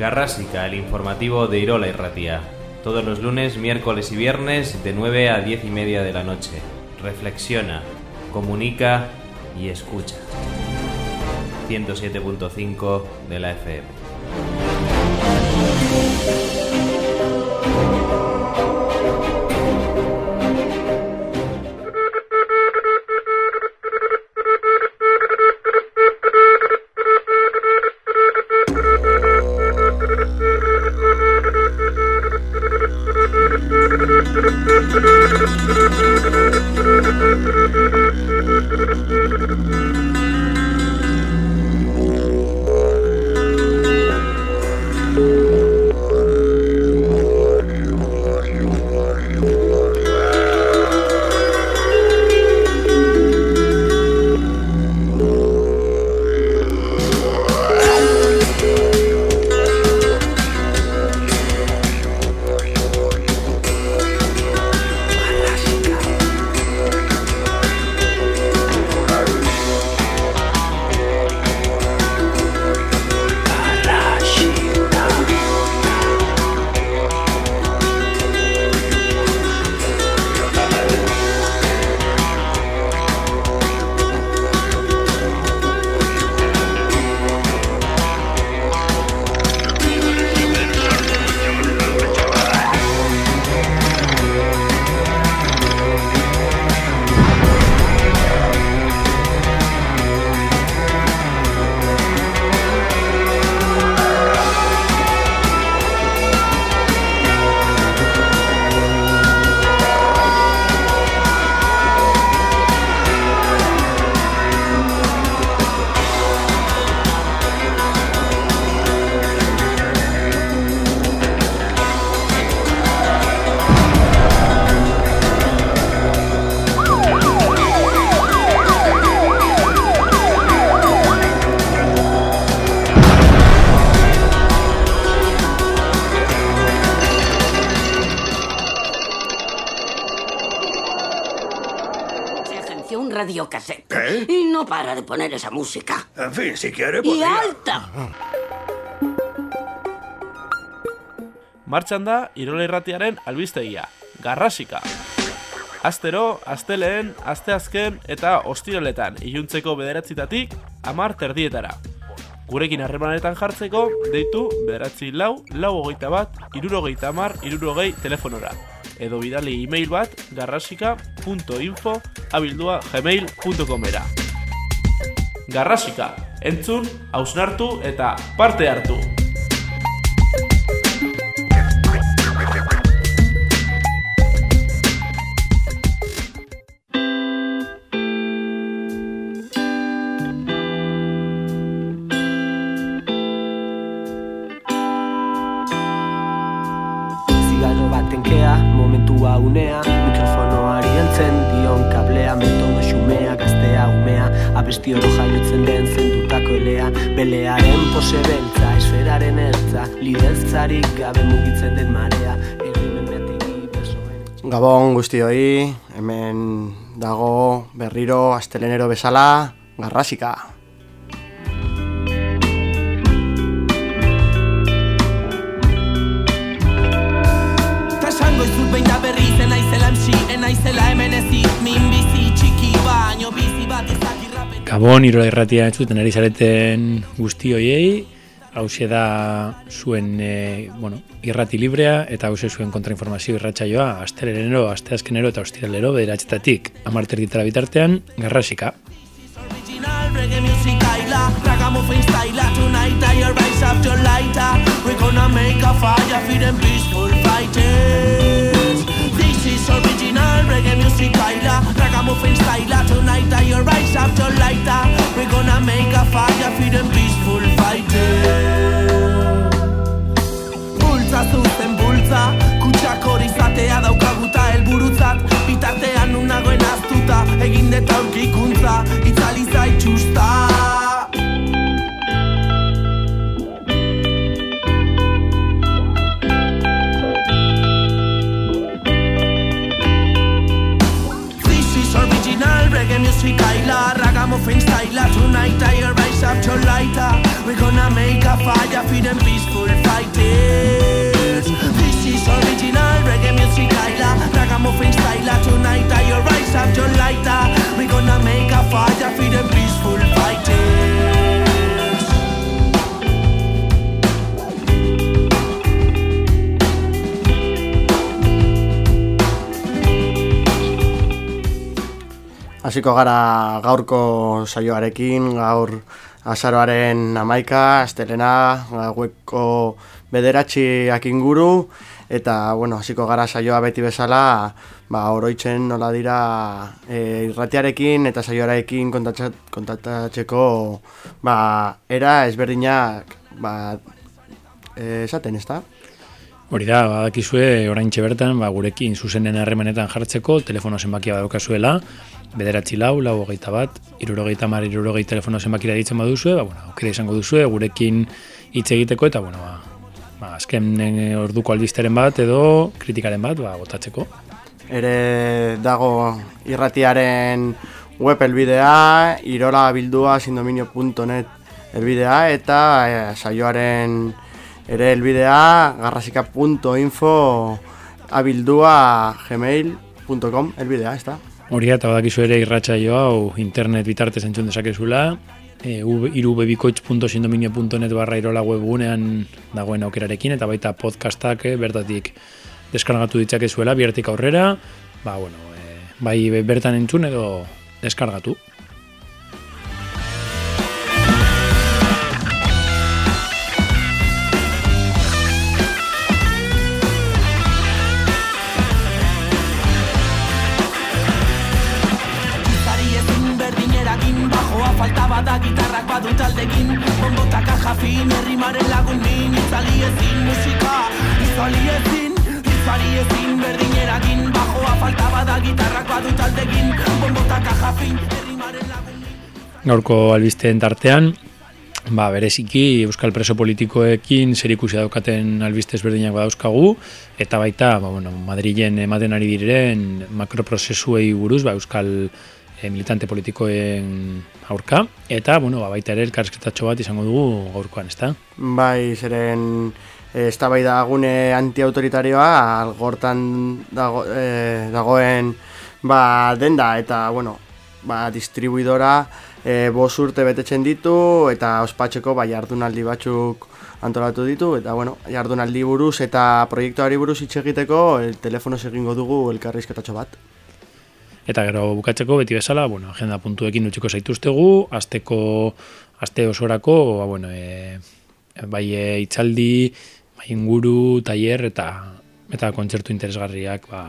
Garrásica, el informativo de Irola y Ratía. Todos los lunes, miércoles y viernes de 9 a 10 y media de la noche. Reflexiona, comunica y escucha. 107.5 de la FM. Y no para de poner esa música. En fin, si quiere, Y alta. Martxan da, Irola Irratiaren albistegia, Garrasika. Astero, asteleen, asteazken eta ostiraletan iluntzeko bederatzitatik amar terdietara. Gurekin harremanetan jartzeko, deitu bederatzi lau, lau hogeita bat, irurogeita amar, irurogei telefonora. Edo bidali e-mail bat garrasika.info abildua gmail.com era. Garrasika, entzun, hausnartu eta parte hartu! Lideltzarik gabe mugitzen den marea. Egimen betegi besoen Gabon guztioi, hemen dago berriro astelenero bezala, garrasika. Esango izut behin da berri zen naizela MC Enaizela hemen ezi min bizi txiki baino bizi bat izakirrapen Gabon, irola irratia entzuten ari zareten guzti hoiei, hause da zuen e, bueno, irrati librea eta hause zuen kontrainformazio irratsaioa astelenero, asteazkenero eta ostiralero bederatzetatik. Amarter ditara bitartean, garrasika. Reggae music aila Ragamuffin style Tonight I rise up lighter We're gonna make a fire them peaceful I fighters Bultza zuzen bultza Kutsak hori zatea daukaguta helburutzat Bitartean nunagoen aztuta Egin deta aurkikuntza Itzali zaitxusta. Music aila Ragamuffin Ragamuffin style Tonight I rise up your lighter Gonna make a fire for them peaceful fighters. This is original reggae music Isla Ragamuffin style Tonight I rise up your lighter We're gonna make a fire for them peaceful fighters. Hasiko gara gaurko saioarekin, gaur azaroaren amaika, astelena, gaueko bederatxiak inguru, eta, bueno, hasiko gara saioa beti bezala, ba, oroitzen nola dira e, irratiarekin eta saioarekin kontaktatzeko, ba, era ezberdinak, ba, e, esaten, ez da? Hori da, badakizue oraintxe bertan, ba, gurekin zuzenen harremanetan jartzeko, telefono zenbakia badaukazuela, bederatzi lau, lau hogeita bat, irurogeita mar, irurogei telefono zenbakira ditzen baduzue, ba, bueno, aukera izango duzue, gurekin hitz egiteko, eta, bueno, ba, ba, azken eh, orduko albisteren bat, edo kritikaren bat, ba, botatzeko. ere dago irratiaren web elbidea, irola bildua sindominio.net elbidea, eta eh, saioaren ere elbidea garrasika.info abildua gmail.com elbidea, ez da? Hori eta badakizu ere irratsaio hau internet bitartez entzun dezakezula, e, irubebikoitz.sindominio.net barra irola webgunean dagoen aukerarekin, eta baita podcastak eh, bertatik deskargatu ditzakezuela, biertik aurrera, ba, bueno, e, bai bertan entzun edo deskargatu. Badu taldekin Bombotaka jafin herrimaren lagun min Itzali ezin musika Itzali ezin Gizari ezin berdinerakin Bajoa falta bada gitarrak badu taldekin Bombotaka jafin herrimaren lagun Gaurko albisteen tartean, ba, bereziki Euskal preso politikoekin zer ikusi daukaten albiste ezberdinak badauzkagu, eta baita, ba, bueno, Madrilen ematen ari diren makroprozesuei buruz, ba, Euskal eh, militante politikoen aurka, eta, bueno, ba, baita ere elkarrizketatxo bat izango dugu gaurkoan, ezta? Bai, zeren eztabaida gune antiautoritarioa algortan dago, eh, dagoen ba, denda eta bueno, ba, distribuidora e, bos urte betetzen ditu eta ospatzeko ba, jardunaldi batzuk antolatu ditu eta bueno, jardunaldi buruz eta proiektuari buruz hitz egiteko el telefonoz egingo dugu elkarrizketatxo bat. Eta gero bukatzeko beti bezala, bueno, agenda puntuekin utziko zaituztegu, asteko aste osorako, ba, bueno, e, bai e, itzaldi, bai inguru, tailer eta eta kontzertu interesgarriak ba,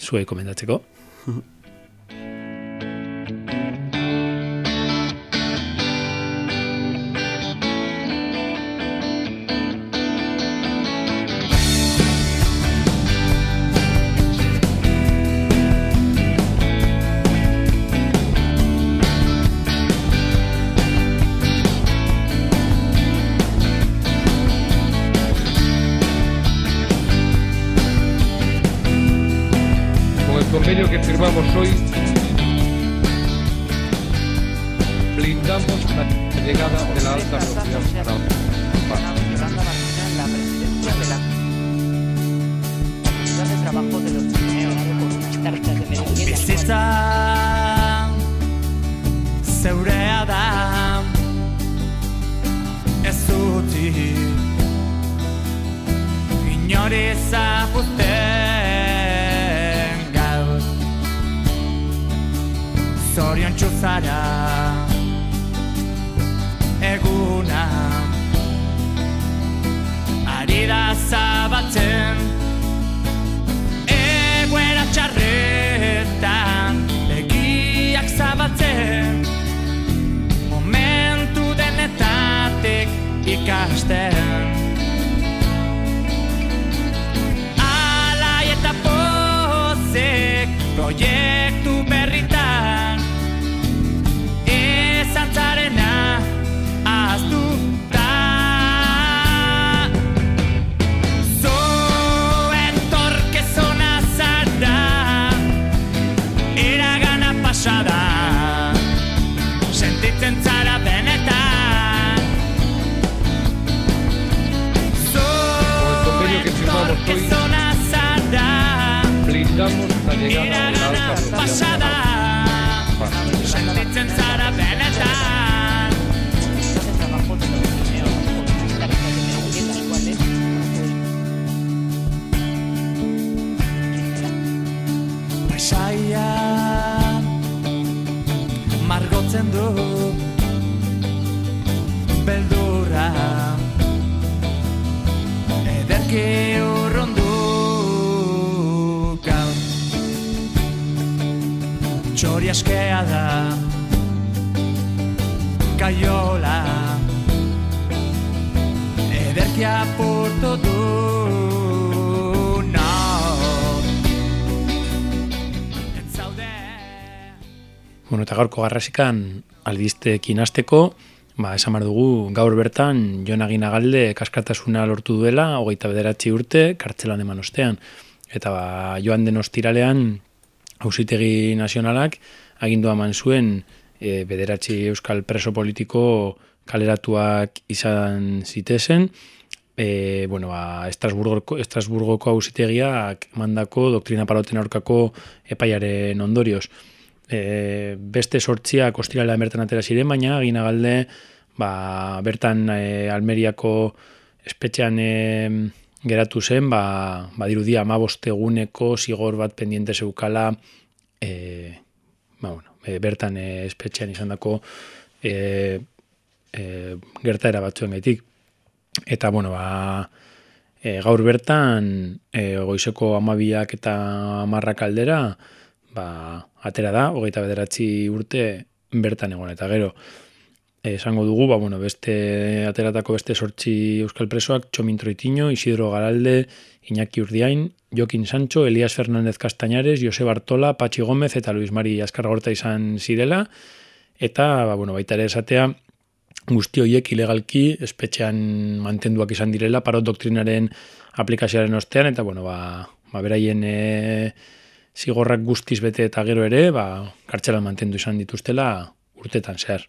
zuei komentatzeko. firmamos hoy, blindamos la llegada de la alta sociedad la presidencia de la de Trabajo de los con de Zorion txuzara Eguna. Ari da zabatzen. Egoera txarretan begiak zabatzen. Momentu denetatik ikasten. Alai eta pozik proiektu berritan estas de Mendieta, ¿cuál es? Paisaia margotzen du Beldurra Ederki Askea da. Kaiola. Ederki apurtu du Nor Ez zaude. Bueno, eta gaurko garrasikan albisteekin hasteko, ba, esan behar dugu, gaur bertan Jon Aginagalde kaskatasuna lortu duela, hogeita bederatzi urte, kartzelan eman ostean. Eta ba, joan den ostiralean, hausitegi nazionalak, agindua eman zuen e, bederatzi euskal preso politiko kaleratuak izan zitezen, e, bueno, ba, Estrasburgoko, Estrasburgoko hausitegiak mandako doktrina paloten aurkako epaiaren ondorioz. E, beste sortziak ostirala bertan atera ziren, baina ginagalde ba, bertan e, Almeriako espetxean e, geratu zen, ba, badirudia amabosteguneko zigor bat pendiente zeukala e, ba, bueno, e, bertan e, espetxean izan dako e, e, gertaera batzuen gaitik. Eta, bueno, ba, e, gaur bertan, e, goizeko amabiak eta amarrak aldera, ba, atera da, hogeita bederatzi urte bertan egon. Eta gero, esango dugu, ba, bueno, beste ateratako beste sortzi euskal presoak, Txomin Troitiño, Isidro Garalde, Iñaki Urdiain, Jokin Sancho, Elias Fernández Castañares, Jose Bartola, Patxi Gómez eta Luis Mari Azkargorta izan zirela, eta, ba, bueno, baita ere esatea, guzti horiek ilegalki espetxean mantenduak izan direla parot doktrinaren aplikazioaren ostean, eta, bueno, ba, ba beraien e, zigorrak guztiz bete eta gero ere, ba, kartxelan mantendu izan dituztela urtetan zehar.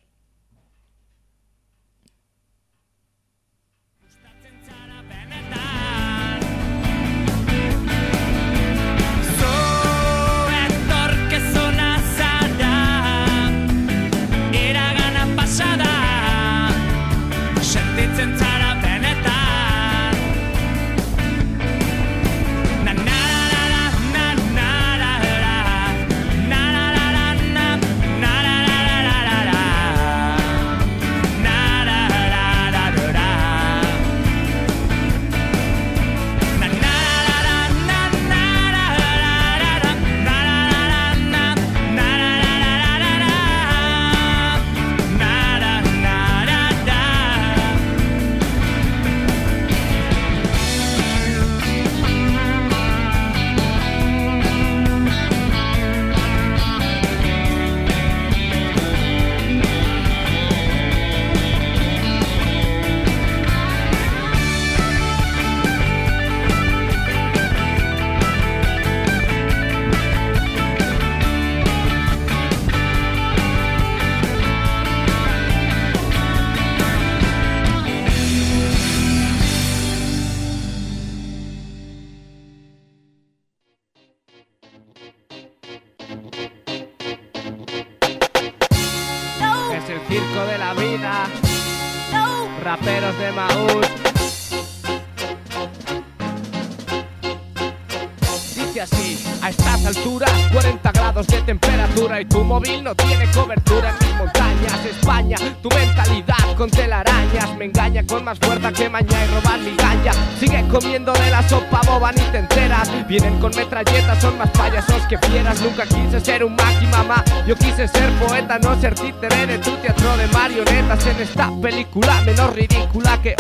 Yo quise ser poeta, no ser títere de tu teatro de marionetas. En esta película menos ridícula que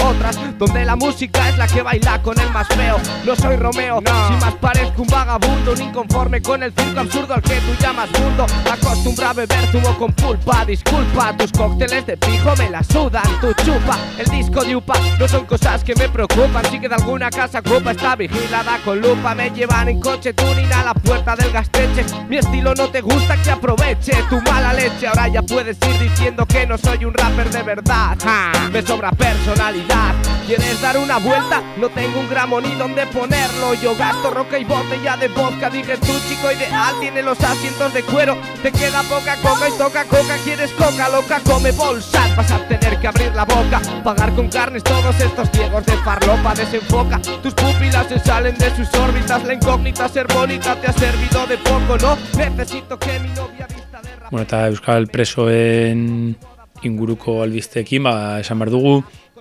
Donde la música es la que baila con el más feo. No soy Romeo, si más parezco un vagabundo Un inconforme con el circo absurdo al que tú llamas mundo Acostumbrado a beber zumo con pulpa Disculpa, tus cócteles de pijo me la sudan Tu chupa, el disco de upa. No son cosas que me preocupan Sí que de alguna casa ocupa está vigilada con lupa. Me llevan en coche tuning a la puerta del gasteche. Mi estilo no te gusta que aproveche tu mala leche. Ahora ya puedes ir diciendo que no soy un rapper de verdad. Ja, Me sobra personalidad ¿Quieres dar una vuelta? No tengo un gramo ni donde ponerlo. Yo gasto roca y botella de vodka Sigue tu chico ideal, tiene los asientos de cuero. Te queda poca coca y toca coca Quieres coca loca, come bolsas Vas a tener que abrir la boca. Pagar con carnes todos estos ciegos de farlopa Desenfoca, tus pupilas se salen de sus órbitas La incógnita ser bonita te ha servido de poco, ¿no? Necesito que mi novia vista de Bueno, eta Euskal presoen inguruko albisteekin, ba, esan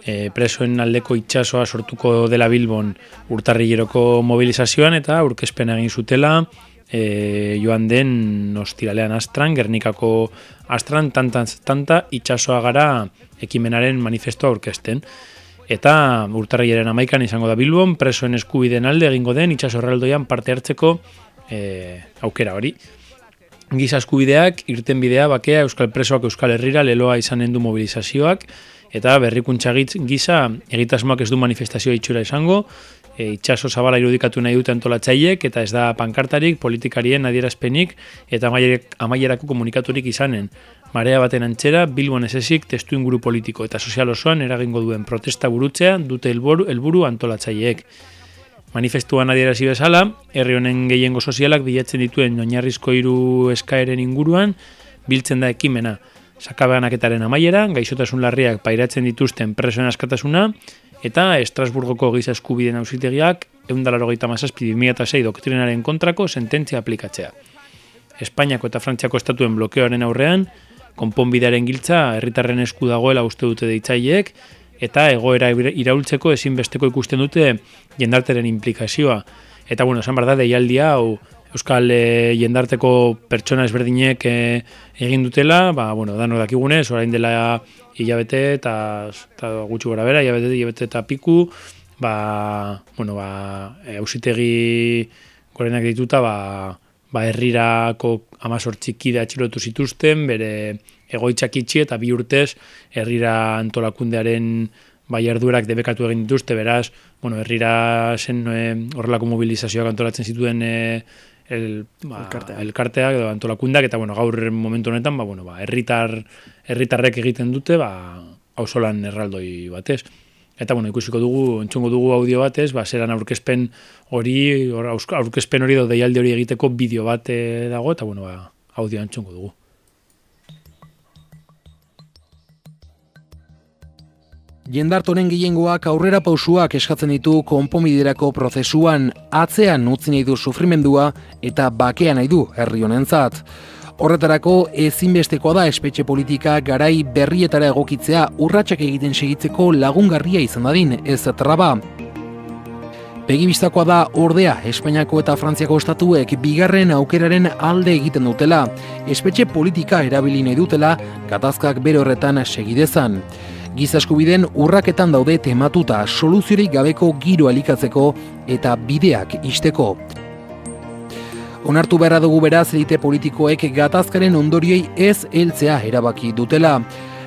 e, presoen aldeko itxasoa sortuko dela Bilbon urtarrileroko mobilizazioan eta aurkezpena egin zutela e, joan den ostiralean astran, Gernikako astran, tanta, tanta itxasoa gara ekimenaren manifestoa aurkezten. Eta urtarrilaren amaikan izango da Bilbon, presoen eskubiden alde egingo den itxaso erraldoian parte hartzeko e, aukera hori. Giza eskubideak, irten bidea, bakea, Euskal Presoak Euskal Herrira leloa izanen du mobilizazioak, eta berrikuntza giza egitasmoak ez du manifestazioa itxura izango, e, itxaso zabala irudikatu nahi dute antolatzaiek, eta ez da pankartarik, politikarien adierazpenik, eta amaierako komunikaturik izanen. Marea baten antxera, Bilbon esesik testu inguru politiko eta sozial osoan eragingo duen protesta burutzea dute helburu, helburu antolatzaileek. Manifestuan adierazi bezala, herri honen gehiengo sozialak bilatzen dituen oinarrizko hiru eskaeren inguruan biltzen da ekimena. Sakabanaketaren amaiera, gaixotasun larriak pairatzen dituzten presoen askatasuna, eta Estrasburgoko giza eskubideen auzitegiak eundalarogeita mazazpi 2006 doktrinaren kontrako sententzia aplikatzea. Espainiako eta Frantziako estatuen blokeoaren aurrean, konponbidearen giltza herritarren esku dagoela uste dute deitzaileek, eta egoera ira- iraultzeko ezinbesteko ikusten dute jendarteren implikazioa. Eta bueno, esan behar da, deialdia hau Euskal e, jendarteko pertsona ezberdinek e, egin dutela, ba, bueno, dano dakigunez, orain dela hilabete eta, eta gutxi gora bera, hilabete, hilabete eta piku, ba, bueno, ba, e, ausitegi gorenak dituta, ba, ba herrirako amazortzi kide atxilotu zituzten, bere egoitzak itxi eta bi urtez herrira antolakundearen bai ardurak debekatu egin dituzte, beraz, bueno, herrira zen e, horrelako mobilizazioak antolatzen zituen e, el, ba, Elkarteak. elkarteak edo antolakundak, eta bueno, gaur momentu honetan, ba, bueno, ba, herritar, herritarrek egiten dute, ba, auzolan erraldoi batez. Eta bueno, ikusiko dugu, entzungo dugu audio batez, ba, zeran aurkezpen hori, hor, aurk- aurkezpen hori edo deialde hori egiteko bideo bat eh, dago, eta bueno, ba, audio entzungo dugu. Jendartoren gehiengoak aurrera pausuak eskatzen ditu konponbiderako prozesuan atzean utzi nahi du sufrimendua eta bakea nahi du herri honentzat. Horretarako ezinbestekoa da espetxe politika garai berrietara egokitzea urratsak egiten segitzeko lagungarria izan dadin, ez traba. Begibistakoa da ordea Espainiako eta Frantziako estatuek bigarren aukeraren alde egiten dutela, espetxe politika erabili nahi dutela gatazkak bere horretan segidezan. Giza eskubideen urraketan daude tematuta soluziorik gabeko giro alikatzeko eta bideak isteko. Onartu beharra dugu beraz elite politikoek gatazkaren ondoriei ez heltzea erabaki dutela.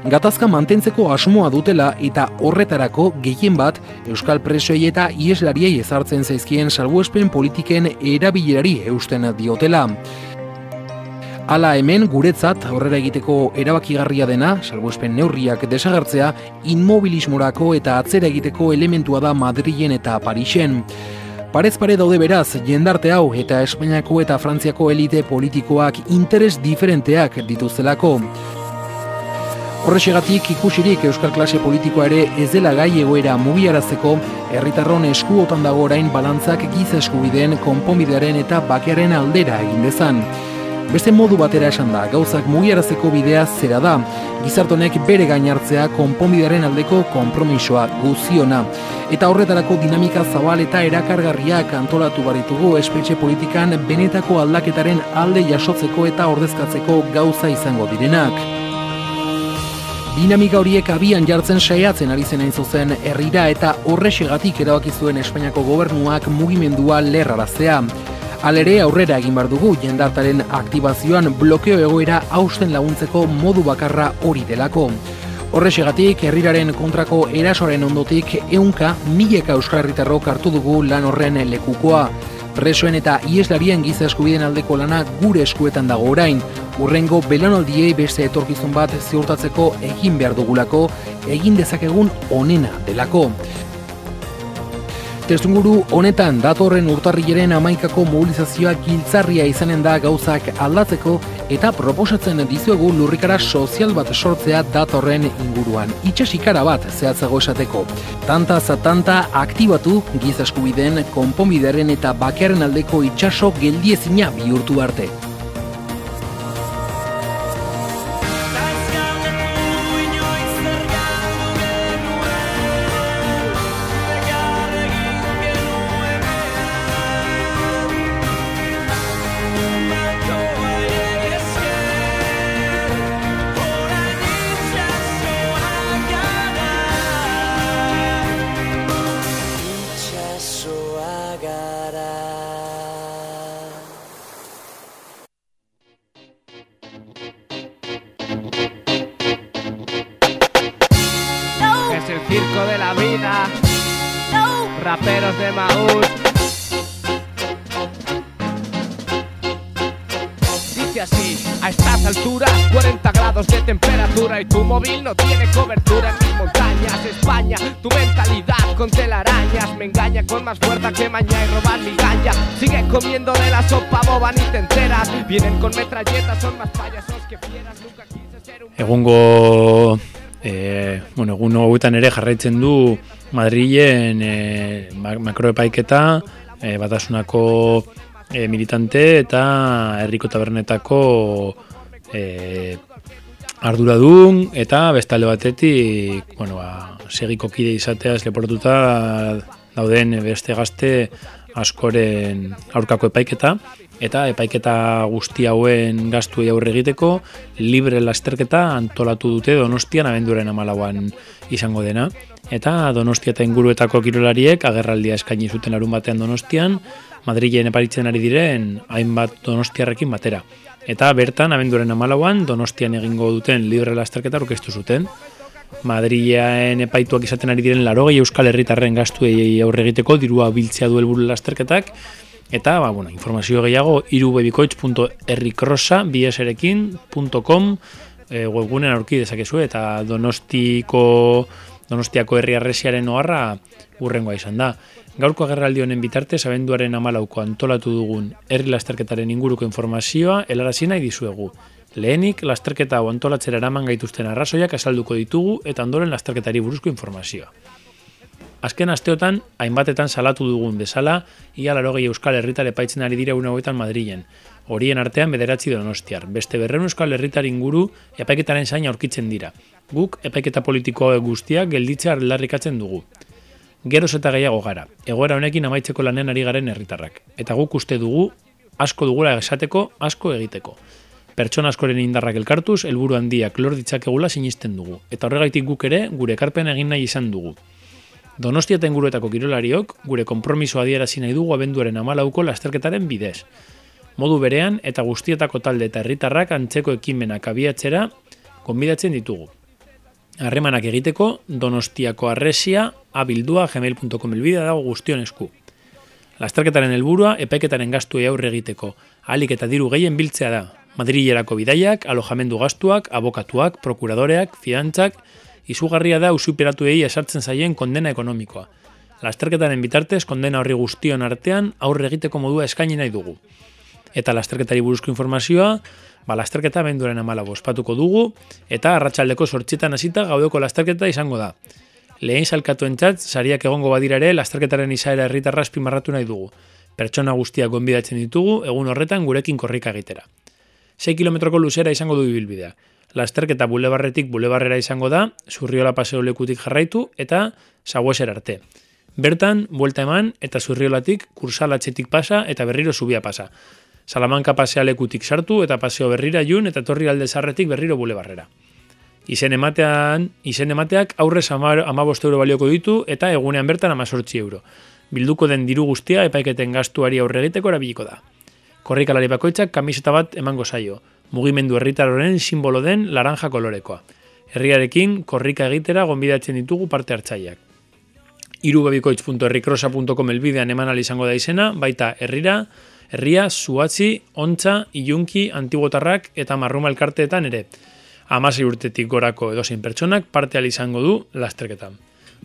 Gatazka mantentzeko asmoa dutela eta horretarako gehien bat Euskal presoei eta ieslariei ezartzen zaizkien salbuespen politiken erabilerari eusten diotela. Hala hemen guretzat aurrera egiteko erabakigarria dena, salbuespen neurriak desagertzea, inmobilismorako eta atzera egiteko elementua da Madrilen eta Parisen. Parez pare daude beraz, jendarte hau eta Espainiako eta Frantziako elite politikoak interes diferenteak dituztelako. Horrexegatik ikusirik Euskal klase politikoa ere ez dela gai egoera mugiarazteko, herritarron eskuotan dago orain balantzak giza eskubideen konponbidearen eta bakearen aldera egin dezan. Beste modu batera esan da, gauzak mugiarazteko bidea zera da, gizartonek bere gainartzea konponbidearen aldeko konpromisoa guziona. Eta horretarako dinamika zabal eta erakargarriak antolatu baritugu espetxe politikan benetako aldaketaren alde jasotzeko eta ordezkatzeko gauza izango direnak. Dinamika horiek abian jartzen saiatzen ari zen hain zuzen herrira eta horrexegatik erabaki zuen Espainiako gobernuak mugimendua lerraraztea. Alere aurrera egin bar dugu jendartaren aktibazioan blokeo egoera hausten laguntzeko modu bakarra hori delako. Horrexegatik, herriraren kontrako erasoaren ondotik eunka mileka euskal herritarrok hartu dugu lan horren lekukoa. Presoen eta ieslarien giza eskubideen aldeko lana gure eskuetan dago orain. Urrengo belaunaldiei beste etorkizun bat ziurtatzeko egin behar dugulako, egin dezakegun onena delako. Testunguru honetan datorren urtarrileren amaikako mobilizazioa giltzarria izanen da gauzak aldatzeko eta proposatzen dizuegu lurrikara sozial bat sortzea datorren inguruan. Itxasikara bat zehatzago esateko. Tanta za tanta aktibatu gizaskubideen konponbidearen eta bakearen aldeko itxaso geldiezina bihurtu arte. Egungo e, bueno, egun hauetan ere jarraitzen du Madrilen e, ma- makroepaiketa e, batasunako e, militante eta herriko tabernetako e, arduradun eta bestalde batetik bueno, ba, segiko kide izateaz leporatuta dauden beste gazte askoren aurkako epaiketa eta epaiketa guzti hauen gastuei aurre egiteko libre lasterketa antolatu dute Donostian abenduaren amalauan izango dena. Eta Donostia eta inguruetako kirolariek agerraldia eskaini zuten larun batean Donostian Madrilen eparitzen ari diren hainbat Donostiarrekin batera. Eta bertan abenduaren amalauan Donostian egingo duten libre lasterketa aurkeztu zuten. Madrilen epaituak izaten ari diren larogei euskal herritarren gastuei aurre egiteko dirua biltzea du helburu lasterketak eta ba, bueno, informazio gehiago irubebikoitz.errikrosa bieserekin.com e, webgunean aurki dezakezu eta donostiko donostiako herri arresiaren oharra urrengoa izan da. Gaurko agerraldi honen bitartez abenduaren amalauko antolatu dugun herri lasterketaren inguruko informazioa helarazi nahi dizuegu. Lehenik, lasterketa hau antolatzera eraman gaituzten arrazoiak azalduko ditugu eta ondoren lasterketari buruzko informazioa. Azken asteotan, hainbatetan salatu dugun bezala, ia larogei euskal herritar epaitzen ari dira une hauetan Madrilen. Horien artean bederatzi donostiar. Beste berreun euskal herritar inguru epaiketaren zain aurkitzen dira. Guk epaiketa politiko hauek guztiak gelditzea aldarrikatzen dugu. Geroz eta gehiago gara. Egoera honekin amaitzeko lanean ari garen herritarrak. Eta guk uste dugu, asko dugula esateko, asko egiteko. Pertsona askoren indarrak elkartuz, helburu handiak lor ditzakegula sinisten dugu. Eta horregaitik guk ere, gure ekarpen egin nahi izan dugu. Donostia eta inguruetako kirolariok, gure konpromiso adierazi nahi dugu abenduaren amalauko lasterketaren bidez. Modu berean eta guztietako talde eta herritarrak antzeko ekimenak abiatzera konbidatzen ditugu. Harremanak egiteko donostiako arresia abildua gmail.com elbidea dago guztion esku. Lasterketaren helburua epaiketaren gastuei aurre egiteko, ahalik eta diru gehien biltzea da. Madrilerako bidaiak, alojamendu gastuak, abokatuak, prokuradoreak, fidantzak, izugarria da usuperatuei esartzen zaien kondena ekonomikoa. Lasterketaren bitartez kondena horri guztion artean aurre egiteko modua eskaini nahi dugu. Eta lasterketari buruzko informazioa, ba, lasterketa benduaren amala ospatuko dugu, eta arratsaldeko sortxetan hasita gaudeko lasterketa izango da. Lehen salkatuen txat, sariak egongo badira ere, lasterketaren izaera herritarra azpimarratu nahi dugu. Pertsona guztiak gonbidatzen ditugu, egun horretan gurekin korrika egitera. 6 kilometroko luzera izango du ibilbidea. Lasterketa bulebarretik bulebarrera izango da, zurriola paseo lekutik jarraitu eta sagueser arte. Bertan, buelta eman eta zurriolatik kursalatxetik pasa eta berriro zubia pasa. Salamanka pasea lekutik sartu eta paseo berrira jun eta torri alde zarretik berriro bulebarrera. Izen ematean, izen emateak aurrez amabost euro balioko ditu eta egunean bertan amazortzi euro. Bilduko den diru guztia epaiketen gastuari aurre egiteko erabiliko da. Korrikalari bakoitzak kamiseta bat emango zaio, mugimendu herritar horren simbolo den laranja kolorekoa. Herriarekin korrika egitera gonbidatzen ditugu parte hartzaileak. irubebikoitz.herrikrosa.com elbidean eman izango da izena, baita herrira, herria, zuatzi, ontza, ilunki, antibotarrak eta marruma elkarteetan ere. Amasei urtetik gorako edozein pertsonak parte izango du lasterketan.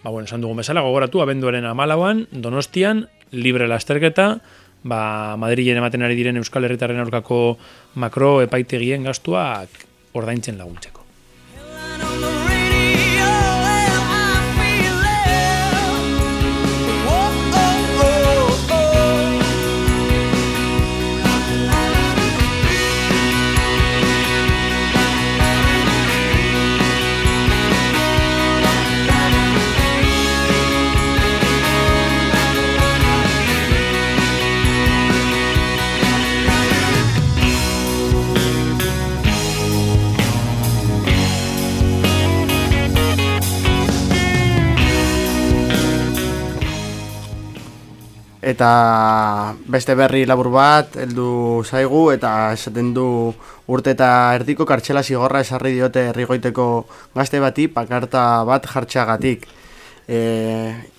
ba, bueno, esan dugun bezala, gogoratu, abenduaren amalauan, donostian, libre lasterketa, ba, Madrilen ematen ari diren Euskal Herritarren aurkako makro epaitegien gastuak ordaintzen laguntzeko. Eta beste berri labur bat, heldu zaigu, eta esaten du urte eta erdiko kartxela zigorra esarri diote herrigoiteko gazte bati, pakarta bat jartxeagatik. E,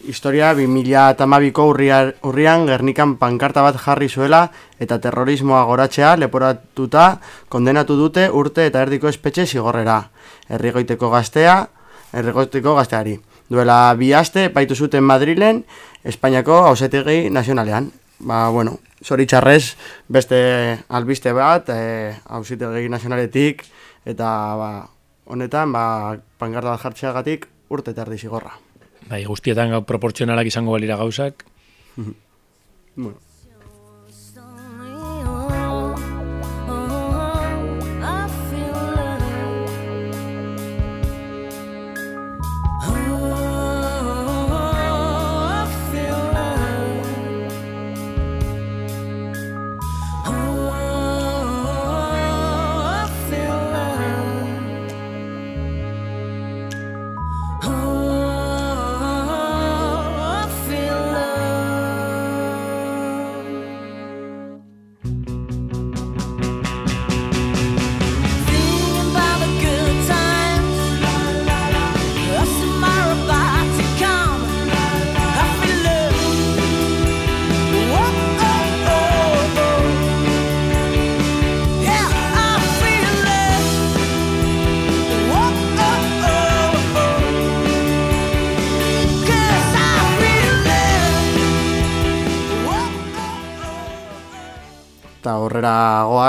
historia 2008ko urrian Gernikan pankarta bat jarri zuela eta terrorismoa goratzea leporatuta kondenatu dute urte eta erdiko espetxe zigorrera. Herrigoiteko gaztea, herrigoiteko gazteari. Duela bi aste, baitu zuten Madrilen, Espainiako hausetegi nazionalean. Ba, bueno, zoritxarrez beste albiste bat, hausetegi e, nazionaletik, eta ba, honetan, ba, pangarda bat jartxeagatik urte eta erdi zigorra. Bai, guztietan gau proportzionalak izango balira gauzak. bueno.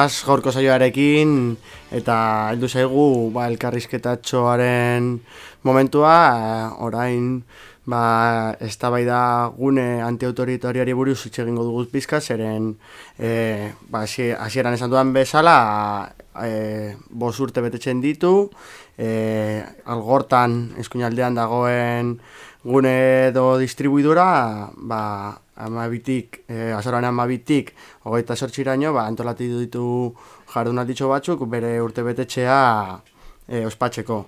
Goaz gaurko saioarekin eta heldu zaigu ba, elkarrizketatxoaren momentua orain ba, eztabaida gune antiautoritoriari buruz hitz egingo dugu pizka zeren eh, ba, hasieran esan duan bezala eh, bos urte betetzen ditu eh, algortan eskuinaldean dagoen gune edo distribuidora ba, amabitik, e, azaroan amabitik, hogeita sortxiraino, ba, antolatu ditu jardunalditxo batzuk, bere urte betetxea e, ospatzeko.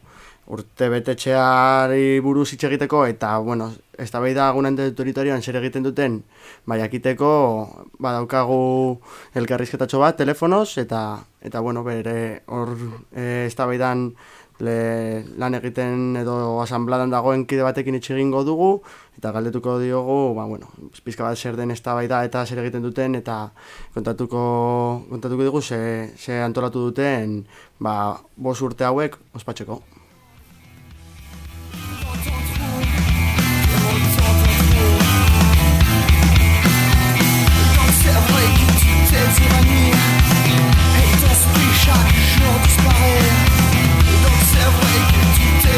Urte betetxeari buruz hitz egiteko, eta, bueno, ez da behi da agunan autoritarioan zer egiten duten, bai, akiteko, badaukagu elkarrizketatxo bat, telefonoz, eta, eta bueno, bere, hor, e, ez da behi le, lan egiten edo asanbladan dagoen kide batekin itxe egingo dugu eta galdetuko diogu, ba, bueno, pizka bat zer den eztabaida eta zer egiten duten eta kontatuko, kontatuko dugu ze, ze antolatu duten ba, bos urte hauek ospatzeko.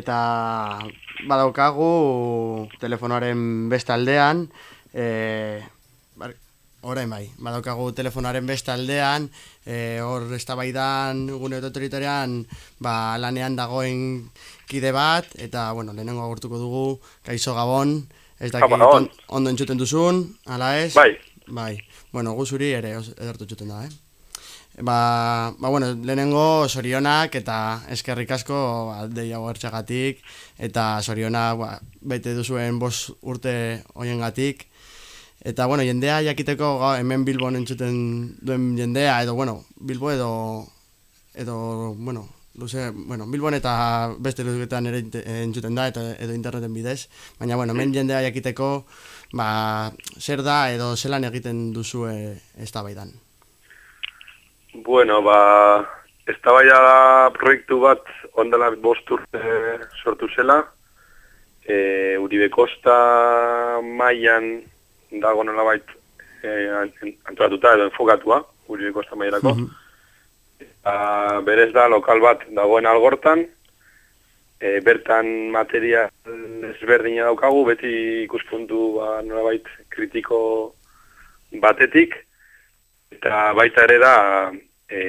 eta badaukagu telefonoaren beste aldean e, orain bai, badaukagu telefonaren beste aldean, e, hor eztabaidan gune autoritarioan ba, lanean dagoen kide bat, eta, bueno, lehenengo agurtuko dugu, kaixo gabon, ez dakit on- ondo entzuten duzun, ala ez? Bai. Bai, bueno, gu zuri ere edertu entzuten da, eh? Ba, ba, bueno, lehenengo sorionak eta eskerrik asko ba, dei hau hartxagatik eta sorionak ba, bete duzuen bos urte hoiengatik eta bueno, jendea jakiteko hemen Bilbon entzuten duen jendea edo bueno, Bilbo edo edo bueno, luze, bueno, Bilbon eta beste luzeketan ere inte- entzuten da eta edo interneten bidez, baina bueno, hemen jendea jakiteko ba, zer da edo zelan egiten duzue eztabaidan. Bueno, ba, eztabaida da proiektu bat ondela bost urte sortu zela. E, Uribe Costa mailan dago nolabait e, an- antolatuta edo enfokatua, Uribe Costa mailarako. Eta berez da lokal bat dagoen algortan, e, bertan materia ezberdina daukagu, beti ikuspuntu ba, nolabait kritiko batetik, eta baita ere da e,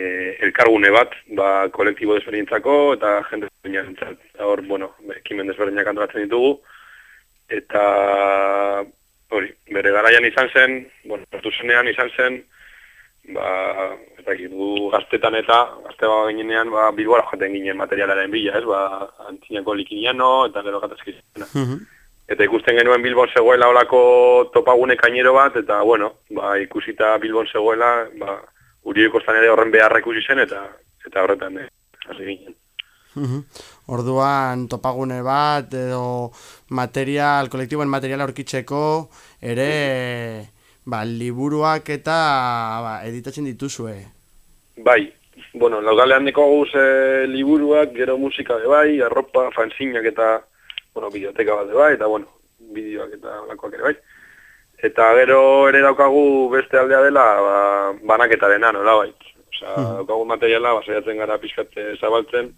elkargune bat, ba, kolektibo desberdintzako eta jende desberdinentzat. Eta hor, bueno, ekimen desberdinak antolatzen ditugu, eta hori, bere garaian izan zen, bueno, hartu zenean izan zen, ba, ez dakit, gaztetan eta, gazte ba ginenean, ba, bilbora jaten ginen materialaren bila, ez, ba, antzinako likiniano, eta gero gatazkizena. Eta ikusten genuen Bilbon zegoela olako topagune kainero bat, eta, bueno, ba, ikusita Bilbon zegoela, ba, Uribe Kostan ere horren beharra ikusi zen, eta eta horretan, eh, hasi ginen. Mhm. Orduan topagune bat edo material, kolektiboen materiala aurkitzeko ere ba, liburuak eta ba, editatzen dituzue. Bai, bueno, laugalean deko guz e, liburuak, gero musika de bai, arropa, fanzinak eta, bueno, biblioteka bat bai, eta, bueno, bideoak eta lakoak ere bai. Eta gero ere daukagu beste aldea dela, ba, banaketaren nola bai. Osea, daukagu materiala, ba, saiatzen gara pixkat eh, zabaltzen,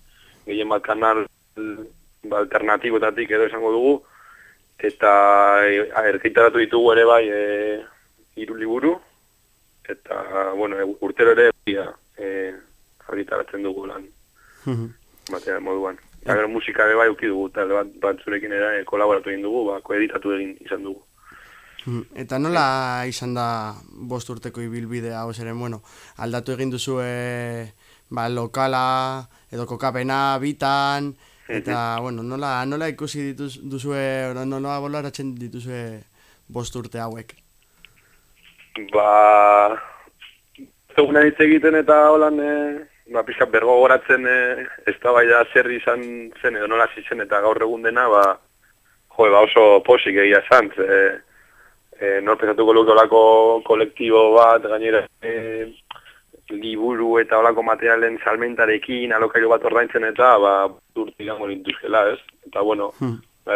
gehien bat kanal ba, alternatiboetatik edo esango dugu, eta e, erkitaratu ditugu ere bai e, hiru liburu, eta, bueno, e, urtero ere e, argitaratzen dugu lan material moduan. Eta gero musika ere bai uki dugu, talde bat, batzurekin ere e, kolaboratu egin dugu, ba, koeditatu egin izan dugu. Mhm. Eta nola izan da bost urteko ibilbidea, hau zeren, bueno, aldatu egin duzue ba, lokala edo kokapena bitan, eta, bueno, nola, nola ikusi dituz, duzue, no- nola bolaratzen dituzue bost urte hauek. Ba, hitz egiten eta holan, e, ba, pixka bergo goratzen e, ez da bai da zer izan zen edo nola hasi zen eta gaur egun dena, ba, jo, ba oso posik egia esan, ze, e, nor pensatuko luke olako kolektibo bat, gainera, e, liburu eta olako materialen salmentarekin, alokailu bat ordaintzen eta, ba, urte gango lintuzkela, ez? Eta, bueno,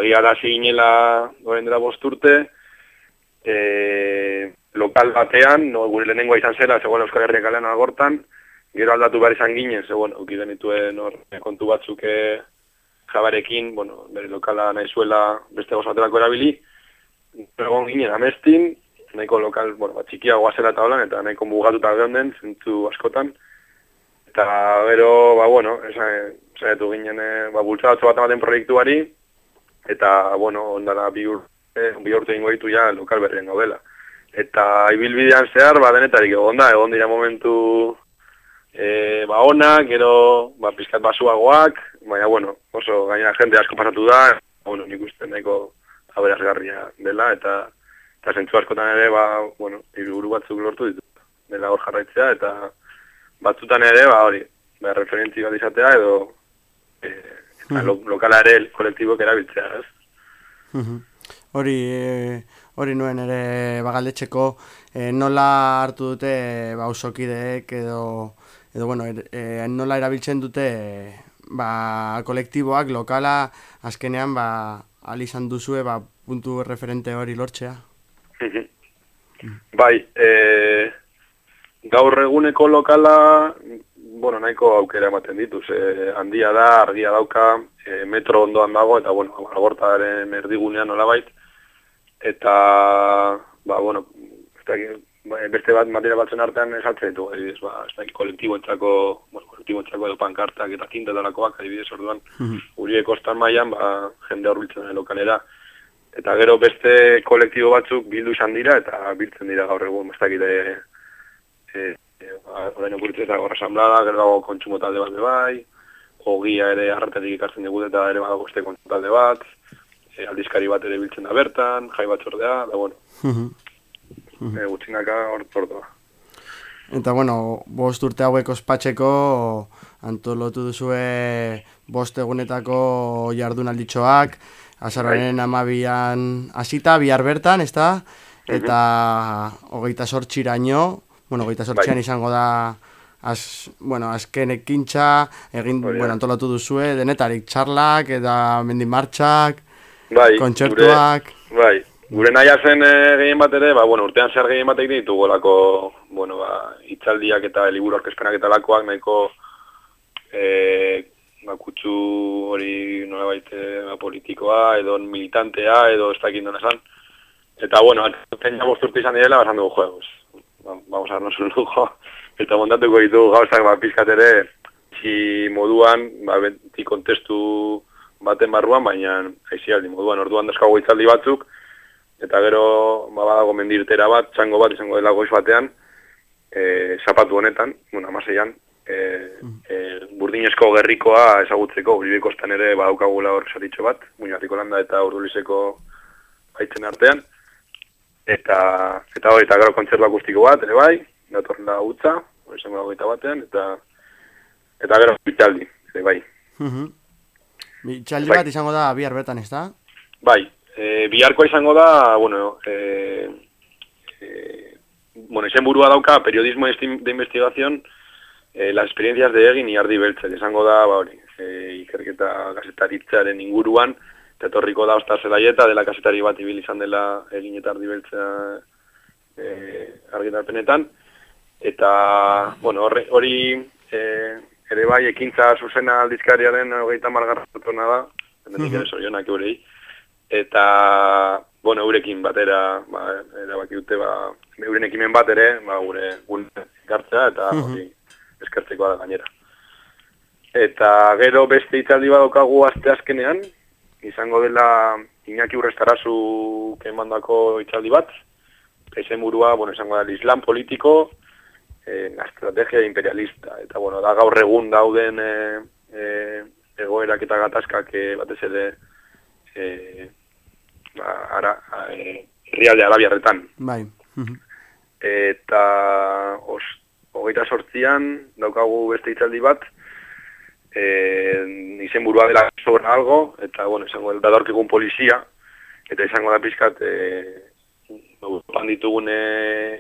egia da hasi ginela, orain dela bost urte, e, lokal batean, no, gure lehenengoa izan zela, zegoen Euskal Herriak kalean algortan, gero aldatu behar izan ginen, ze, bueno, uki genituen hor kontu batzuk eh, jabarekin, bueno, bere lokala nahi zuela beste gozo baterako erabili, egon ginen amestin, nahiko lokal, bueno, bat txikiagoa zela eta holan, eta nahiko mugatuta geunden, zentzu askotan, eta gero, ba, bueno, saiatu ginen, eh, ba, bultzadatzu bat ematen proiektuari, eta, bueno, ondara bi urte, bi urte ingo ditu ja lokal berrien gaudela. Eta ibilbidean zehar, ba, denetarik egon da, egon dira momentu e, ba, ona, gero, ba, pizkat basuagoak, baina, bueno, oso gainera jende asko pasatu da, bueno, nik uste nahiko aberazgarria dela, eta eta zentzu askotan ere, ba, bueno, iruguru batzuk lortu ditu, dela hor jarraitzea, eta batzutan ere, ba, hori, ba, referentzi bat izatea, edo, e, eta lo, lokala ere kolektibok erabiltzea, ez? Hori, eh, hori nuen ere bagaldetxeko eh, nola hartu dute ba, auzokideek edo, edo bueno, er, eh, nola erabiltzen dute eh, ba, kolektiboak, lokala, azkenean ba, al izan duzue ba, puntu referente hori lortzea. Bai, e, gaur eguneko lokala, bueno, nahiko aukera ematen ditu, ze handia da, argia dauka, e, metro ondoan dago, eta, bueno, algortaren erdigunean nolabait, eta, ba, bueno, ba, beste bat material batzen artean esaltzen ditu, adibidez, ba, ez dakit kolektiboentzako, bueno, kolektiboentzako edo pankartak eta tinta dalakoak, adibidez, orduan, Uribe kostan mailan ba, jende horbiltzen lokalera. Eta gero beste kolektibo batzuk bildu izan dira eta biltzen dira gaur egun, ez dakit, e, e, e, ba, orain okurritzen eta gorra asamblada, gero dago kontsumo talde bat bai, ogia ere arratetik ikartzen dugu eta ere badago beste kontsumo talde bat, e, aldizkari bat ere biltzen da bertan, jai batzordea, da bueno, e, gutxinaka hor tordoa. Eta, bueno, bost urte hauek ospatzeko antolotu duzue bost egunetako jardunalditxoak, azararen amabian hasita bihar bertan, ez da? Eta hogeita sortxiraino, bueno, hogeita sortxian Bai. izango da az, bueno, azken ekintza, egin, Hori da. bueno, antolatu duzue, denetarik txarlak, eta mendimartxak, Bai, kontzertuak, bai, gure nahia zen e, gehien bat ere, ba, bueno, urtean zehar gehien bat egin ditugolako, bueno, ba, itzaldiak eta liburu aurkezpenak eta lakoak nahiko e, ba, kutsu hori nolabait e, ba, politikoa, edo militantea, edo ez dakit duen esan. Eta, bueno, atzen ja bost urte izan direla, basan dugu juegos. Ba, vamos a darnos un lujo. Eta montatuko ditugu gauzak, ba, pizkat ere, si moduan, ba, beti kontestu baten barruan, baina aizialdi moduan, orduan dauzkago itzaldi batzuk, eta gero ba, badago mendirtera bat, txango bat izango dela goiz batean, e, zapatu honetan, bueno, amaseian, e, e, burdinezko gerrikoa ezagutzeko, kostan ere badaukagula hor saritxo bat, Muñatiko landa eta Urdulizeko baitzen artean, eta, eta hori, eta gero kontzertu akustiko bat, ere bai, datorrela utza, hori izango da goita batean, eta, eta gero itzaldi, ere bai. Mhm. Bitxaldi Bai. bat izango da bihar bertan, ez da? Bai, e, biharkoa izango da, bueno, e, e, bueno, izen burua dauka, periodismo de esti- de investigación, e, las experiencias de Egin y Ardi Beltzer, izango da, ba hori, e, ikerketa gazetaritzaren inguruan, eta etorriko da Ostar Zelaieta, dela kasetari bat ibil izan dela Egin eta Ardi Beltza e, argitarpenetan, eta, bueno, horre- hori e, ere bai ekintza zuzena aldizkariaren hogeita margarratona da, benetik ere zorionak eurei, eta, bueno, eurekin batera, ba, erabaki dute, ba, euren ekimen bat ere, ba, gure gure gartzea, eta Mhm. hori eskertzekoa da gainera. Eta gero beste itzaldi badaukagu aste azkenean, izango dela Iñaki Urrestarazu emandako itzaldi bat, izen burua, bueno, izango da, islam politiko, eh, estrategia imperialista. Eta, bueno, da gaur egun dauden eh, eh, egoerak eta gatazkak eh, batez ere eh, ara, eh, herrialde arabiarretan. Bai. Eta os, hogeita sortzian daukagu beste itzaldi bat, eh, izen burua dela sobra algo, eta, bueno, izango da datorkigun polizia, eta izango da pizkat, eh, Europan ditugun eh,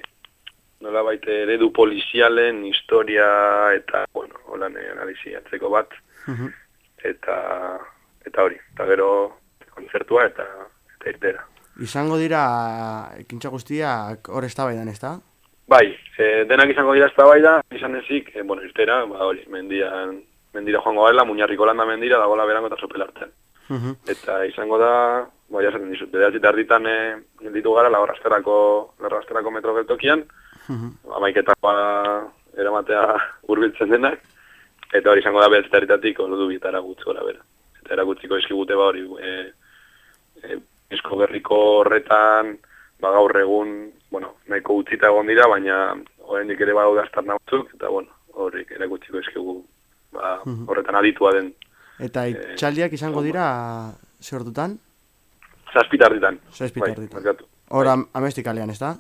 nola baite eredu polizialen historia eta, bueno, holan eh, analizi atzeko bat, Mhm. eta eta hori, eta gero kontzertua eta eta irtera. Izango dira ekintza guztiak hor eztabaidan, ez da? Bai, e, denak izango dira eztabaida, izan ezik, e, bueno, irtera, ba hori, mendian, mendira joango gala, muñarriko landa mendira, dagoela berango eta sopel artean. Mhm. Eta izango da, bai, jasaten dizut, bederatzi tarditan e, gelditu gara, laborrasterako, laborrasterako metro geltokian, Mhm. amaiketakoa eramatea hurbiltzen denak, eta hori izango da bederatzi tarritatik, ordu bitara gutxi gora bera. Eta erakutziko eskigute ba hori, e, e, esko gerriko horretan, ba gaur egun, bueno, nahiko utzita egon dira, baina oraindik ere badaude astarna batzuk, eta bueno, horrik erakutziko eskigu, ba, horretan aditua den Eta itxaldiak izango dira zer ordutan? zazpitarditan. Zazpitarditan. Bai, barkatu. Hor am amesti kalean, ez da?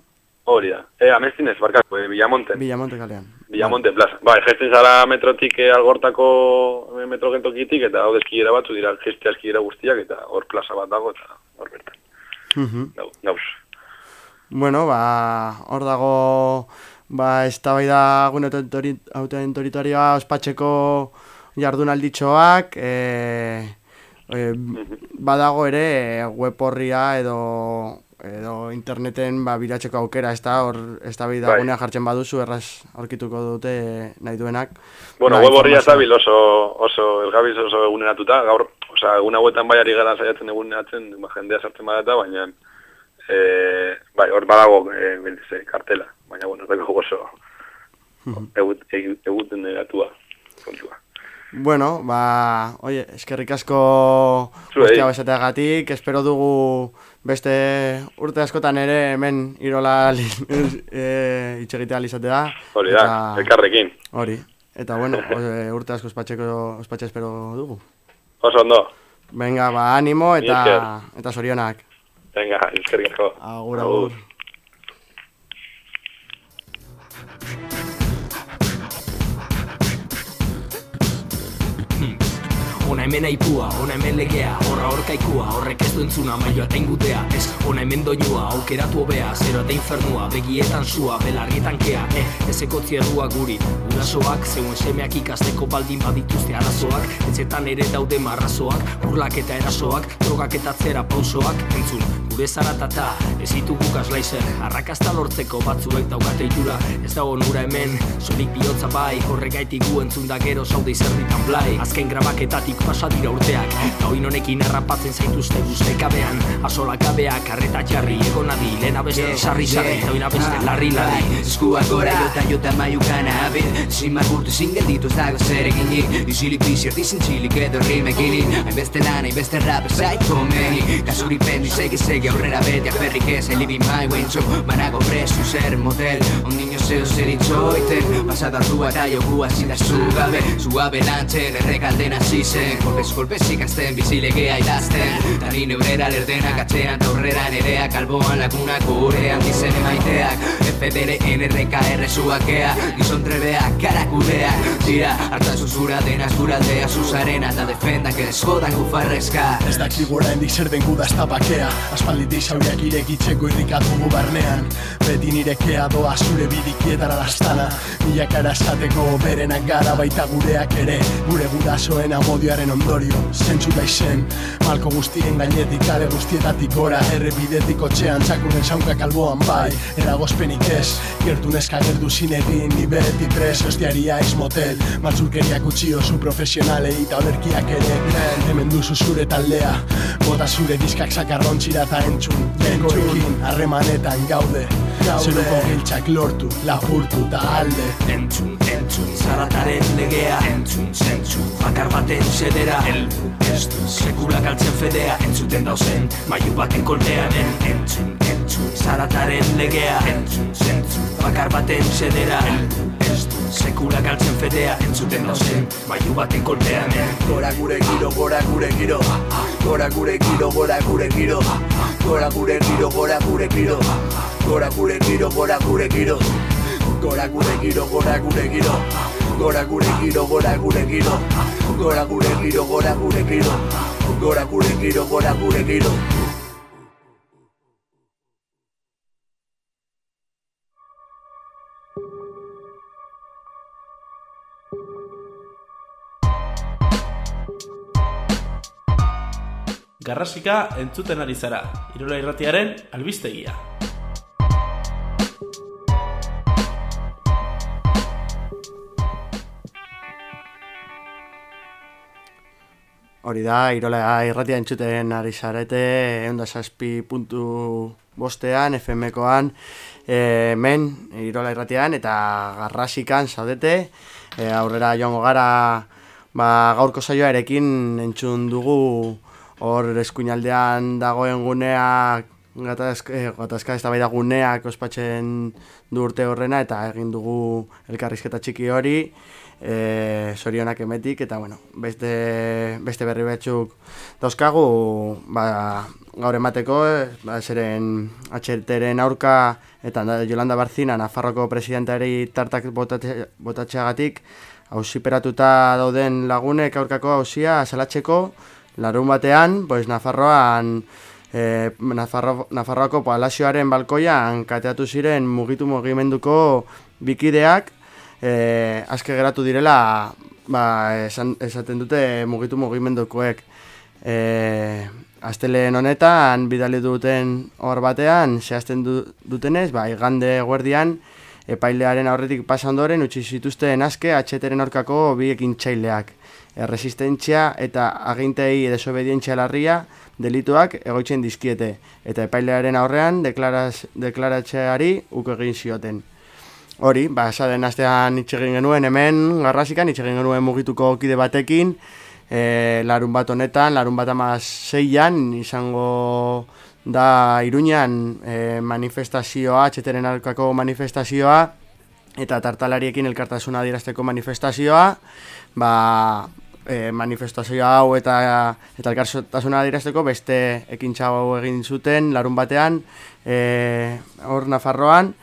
Hori da. E, amestin ez, barkatu, e, Villamonten. Villamonte kalean. Villamonte plaza. Bai, gesten zara metrotik eh, algortako eh, metro gentokitik, eta hau eskilera batzu dira geste eskilera guztiak, eta hor plaza bat dago, eta hor bertan. Dau, dauz. Bueno, ba, hor dago ba, eztabaida gune hauten toritorioa ospatzeko jardunalditxoak, e, e, badago ere web horria edo edo interneten ba, biratzeko aukera, ez da, hor eztabaida Bai. gunea jartzen baduzu, erraz aurkituko dute nahi duenak. Bueno, Ba, web horria informazioa. zabil oso, oso, elgabiz oso eguneratuta, gaur, osea, egun hauetan bai ari gara saiatzen eguneratzen, ba, jendea sartzen badata, baina e, bai, hor badago e, bendize, kartela, baina, bueno, ez dago oso egut, egut, eguten kontua. Bueno, ba, oie, eskerrik asko guztia besateagatik, espero dugu beste urte askotan ere hemen irola li, e, itxegitea lizatea. Hori da, elkarrekin. Hori, eta bueno, e, urte asko ospatzeko, ospatxe espero dugu. Oso ondo, Venga, ba, animo eta, eta sorionak. venga, eskerrik asko. Agur, agur. Ona hemen aipua, ona hemen legea, horra horka ikua, horrek ez du entzuna, maioa eta ingutea, ez, ona hemen doinua, aukeratu hobea, zero eta infernua, begietan sua, belargietan kea, eh, ezeko zierrua guri, urasoak, zeuen semeak ikasteko baldin badituzte arazoak, etxetan ere daude marrazoak, burlak eta erasoak, drogak eta atzera pausoak, entzun, gure zaratata, ez ditugu gaslaizer, arrakasta lortzeko batzuek daukate itura, ez dago nura hemen, solik bihotza bai, horregaitik gu entzun da gero zaude izerditan blai, azken grabaketatik pasa dira urteak, eta oin honekin errapatzen zaituzte guztekabean, asolakabeak, arreta jarri, egonadi, lehena beste sarri sarri, eta oin abeste larri larri. Eskuak gora jota jota maiukana abit Zin margurtu zin gelditu ez dago zer eginik Izilik bizi erdizin txilik edo rimekini Hainbeste lan, hainbeste rap ez zait komeni. Kasuri pendu segi segi aurrera beti aferrik ez I live in my way txo Manago presu zer model On niño zeo zer itxoiten. Pasada rua eta jogua zindazu gabe. Suabe lantzen errekalden hasi zen Kolpez kolpez ikasten bizilegea idazten Tani neurera lerdenak atzean ta aurrera nereak Alboan lagunak gurean dizen emaiteak. FDR NRKR zuakea Gizon trebeak karakudeak. Tira, harta zuzura denaz guraldea Zuzarena eta defendak ez jodan gufarrezka Ez dakigu oraindik zer den guda ez da bakea Aspalditik zauriak irekitzeko irrikatugu barnean. Beti nirekea doa zure bidikietara lastana. Milakara esateko berenak gara baita gureak ere. Gure gurasoen amodioaren ondorio Zentzu da izen Malko guztien gainetik kale guztietatik gora. Errepidetik otxean txakurren saunkak alboan bai. Eragozpenik ez Gertu neska gerdu zinegin Ni beti pres Ostiaria ez motel. Maltzurkeriak utzi oso profesionalei Eta olerkiak ere. Hemen duzu zure taldea Bota zure diskak sakarrontzira eta entzun Lehenkoekin harremanetan gaude. Zeruko giltxak lortu, lapurtu eta alde. Entzun, entzun, zarataren legea. Entzun, zentzu, bakar baten sedera Elbu, ez du, sekula galtzen fedea. Entzuten dauzen, maiu baten kolpean. En, entzun, entzun, zarataren legea. Entzun, zentzu, bakar baten sedera Elbu, ez du, sekula galtzen fedea Entzuten dauzen, maiu baten kolpean En, Gora gure giro, gora gure giro. Gora gure giro, gora gure giro. Gora gure giro, gora gure giro. Gora gure giro, gora gure giro. Gora gure giro, gora gure giro. Gora gure giro, gora gure giro. Gora gure giro, gora gure giro. Gora gure giro, gora gure giro Garrasika entzuten ari zara, Irola Irratiaren albistegia. Hori da, Irola irratia entzuten ari zarete, eunda saspi puntu bostean, FM-koan, e, men, Irola irratian, eta garrasikan zaudete, e, aurrera joango gara, ba, gaurko saioa erekin entzun dugu, hor eskuinaldean dagoen guneak, gatazka, eh, gatazka ez da guneak ospatzen du urte horrena, eta egin dugu elkarrizketa txiki hori, e, sorionak emetik, eta bueno, beste, beste berri batzuk dauzkagu, ba, gaur emateko, eh, ba, zeren atxerteren aurka, eta da- Yolanda Barzina, Nafarroko presidenteari tartak botatxe- botatxeagatik, ausiperatuta dauden lagunek aurkako hausia salatzeko, larun batean, pues, Nafarroan, e, Nafarro, Nafarroako palazioaren balkoian kateatu ziren mugitu mugimenduko bikideak, e, aske geratu direla ba, esan, esaten dute mugitu mugimendukoek. E, Aztelen honetan bidali duten hor batean zehazten du, dutenez, ba, igande guardian epailearen aurretik pasa ondoren utzi zituzten aske atxeteren aurkako bi ekintxaileak erresistentzia eta agintei desobedientzia larria delituak egoitzen dizkiete, eta epailearen aurrean deklaraz, deklaratzeari uko egin zioten. Hori, ba, esaden astean itxegin genuen hemen, garrasikan, itxegin genuen mugituko kide batekin, e, larun bat honetan, larun bat amaz zeian, izango da iruñan e, manifestazioa, txeteren alkako manifestazioa, eta tartalariekin elkartasuna adierazteko manifestazioa, ba, e, manifestazio hau eta eta elkartasuna adierazteko beste ekintza hau egin zuten larun batean e, hor Nafarroan.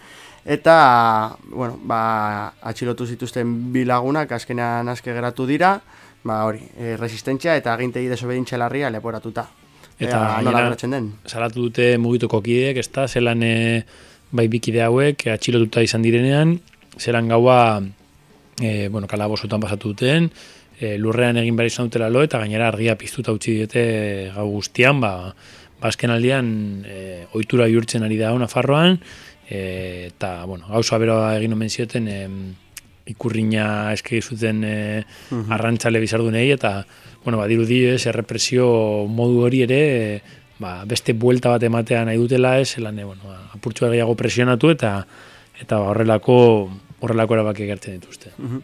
Eta bueno, ba, atxilotu zituzten bi lagunak azkenean aske geratu dira. Ba, hori, e, resistentzia eta agintei desobedintza larria leporatuta. Eta Ea, nola geratzen den? salatu dute mugituko kideek, ez da, zelan e, bai bikide hauek e, atxilotuta izan direnean, zelan gaua e, bueno, kalabozutan pasatu duten, e, lurrean egin behar izan dutela lo, eta gainera argia piztuta utzi diote gau guztian, ba, ba azken aldian e, ohitura bihurtzen ari da hona e, eta, bueno, gauza beroa egin omen zioten, e, ikurriña eski zuten e, Mhm. arrantzale bizardunei, eta, bueno, ba, dirudi ez, errepresio modu hori ere, e, ba, beste buelta bat ematea nahi dutela ez, lan, e, bueno, ba, apurtxua gehiago presionatu, eta eta ba, horrelako horrelako erabaki egertzen dituzte. Mhm.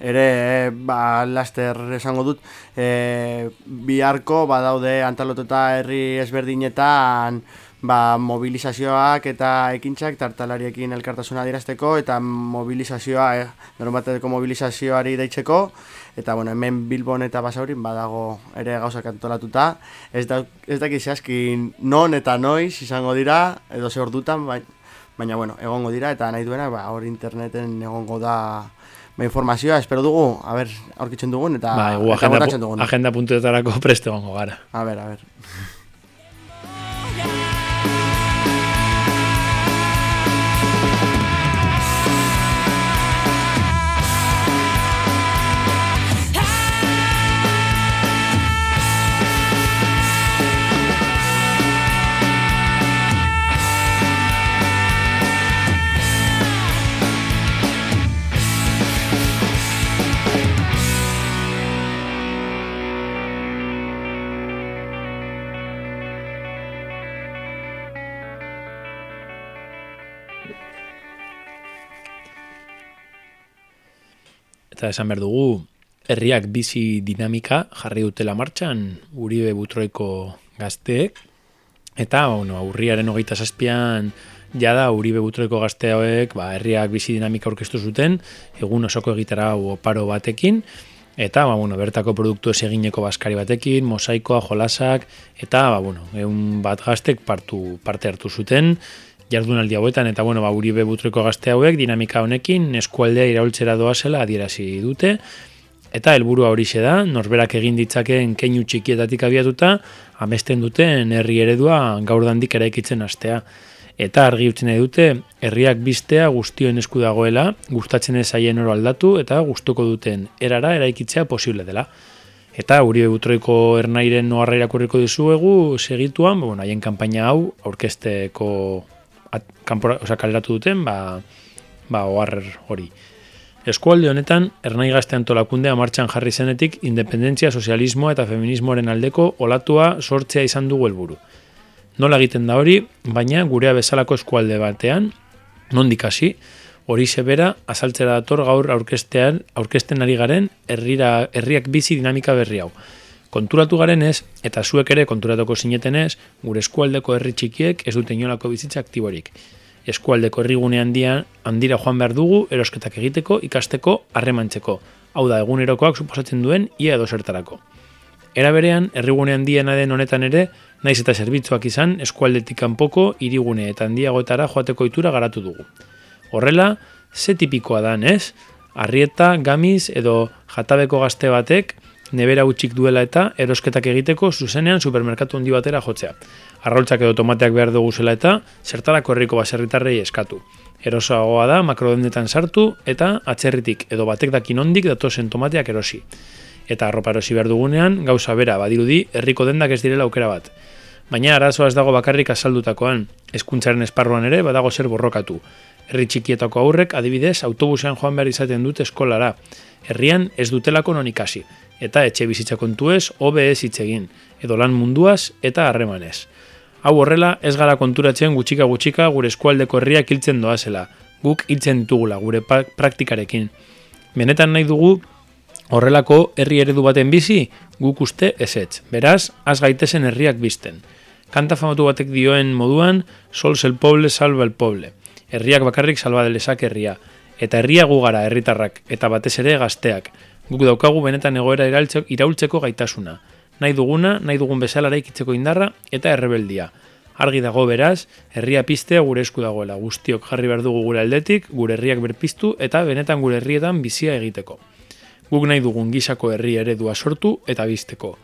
Ere, ba, laster esango dut, e, biharko badaude antalotuta herri ezberdinetan ba, mobilizazioak eta ekintzak tartalariekin elkartasuna dirazteko eta mobilizazioa, eh, bateko mobilizazioari deitzeko. Eta bueno, hemen Bilbon eta Basaurin badago ere gauzak antolatuta. Ez, da, ez dakiz zehazki non eta noiz izango dira edo ze ordutan bai, baina bueno, egongo dira eta nahi duena ba, hor interneten egongo da ba, informazioa, espero dugu, a ber, aurkitzen dugun eta, Ba, egu eta agenda, dugun. agenda puntuetarako preste gara. A ber, a ber. Eta esan behar dugu, herriak bizi dinamika jarri dutela martxan, Uribe Butroiko gazteek, eta bueno, aurriaren hogeita zazpian jada Uribe Butroiko gazte hauek ba, herriak bizi dinamika aurkeztu zuten, egun osoko egitara oparo batekin, eta ba, bueno, bertako produktu ez egineko baskari batekin, mosaikoa, jolasak, eta ba, bueno, egun bat gaztek partu, parte hartu zuten, jardunaldi hauetan eta bueno, ba Uribe Butreko gazte hauek dinamika honekin eskualdea iraultzera doazela adierazi dute eta helburua horixe da, norberak egin ditzakeen keinu txikietatik abiatuta amesten duten herri eredua gaur dandik eraikitzen hastea. Eta argi utzen dute, herriak biztea guztioen esku dagoela, gustatzen ez zaien oro aldatu eta gustuko duten erara eraikitzea posible dela. Eta Uribe Butroiko ernairen noarra irakurriko dizuegu segituan, bueno, haien kanpaina hau aurkesteko kanpora, oza, kaleratu duten, ba, ba oar hori. Eskualde honetan, ernai gazte antolakundea martxan jarri zenetik independentzia, sozialismoa eta feminismoaren aldeko olatua sortzea izan dugu helburu. Nola egiten da hori, baina gurea bezalako eskualde batean, nondik hasi, hori sebera azaltzera dator gaur aurkestean, aurkesten ari garen herriak bizi dinamika berri hau. Konturatu garen ez, eta zuek ere konturatuko zineten ez, gure eskualdeko herri txikiek ez dute inolako bizitza aktiborik. Eskualdeko herrigune handian, handira joan behar dugu erosketak egiteko, ikasteko, harremantzeko. Hau da, egunerokoak suposatzen duen ia edo zertarako. Era berean, herrigune handiena den honetan ere, naiz eta zerbitzuak izan, eskualdetik kanpoko hirigune eta handiagoetara joateko itura garatu dugu. Horrela, ze tipikoa da, ez? Arrieta, gamiz edo jatabeko gazte batek nebera utxik duela eta erosketak egiteko zuzenean supermerkatu handi batera jotzea. Arraultzak edo tomateak behar dugu zela eta zertarako herriko baserritarrei eskatu. Erosoagoa da makrodendetan sartu eta atzerritik edo batek dakin ondik datozen tomateak erosi. Eta arropa erosi behar dugunean gauza bera badirudi herriko dendak ez direla aukera bat. Baina arazoa ez dago bakarrik azaldutakoan, hezkuntzaren esparruan ere badago zer borrokatu. Herri txikietako aurrek adibidez autobusean joan behar izaten dute eskolara. Herrian ez dutelako non ikasi. Eta etxe bizitza kontuez hobe ez hitz egin, edo lan munduaz eta harremanez. Hau horrela, ez gara konturatzen gutxika gutxika gure eskualdeko herriak hiltzen doazela, guk hiltzen ditugula gure praktikarekin. Benetan nahi dugu horrelako herri eredu baten bizi, guk uste ezetz. Beraz, az gaitezen herriak bizten. Kanta famatu batek dioen moduan, sols el poble salva el poble. Herriak bakarrik salba delezak herria. Eta herria gu gara herritarrak, eta batez ere gazteak. Guk daukagu benetan egoera iraultzeko, gaitasuna. Nahi duguna, nahi dugun bezala eraikitzeko indarra eta errebeldia. Argi dago beraz, herria piztea gure esku dagoela. Guztiok jarri behar dugu gure aldetik, gure herriak berpiztu eta benetan gure herrietan bizia egiteko. Guk nahi dugun gisako herri eredua sortu eta bizteko.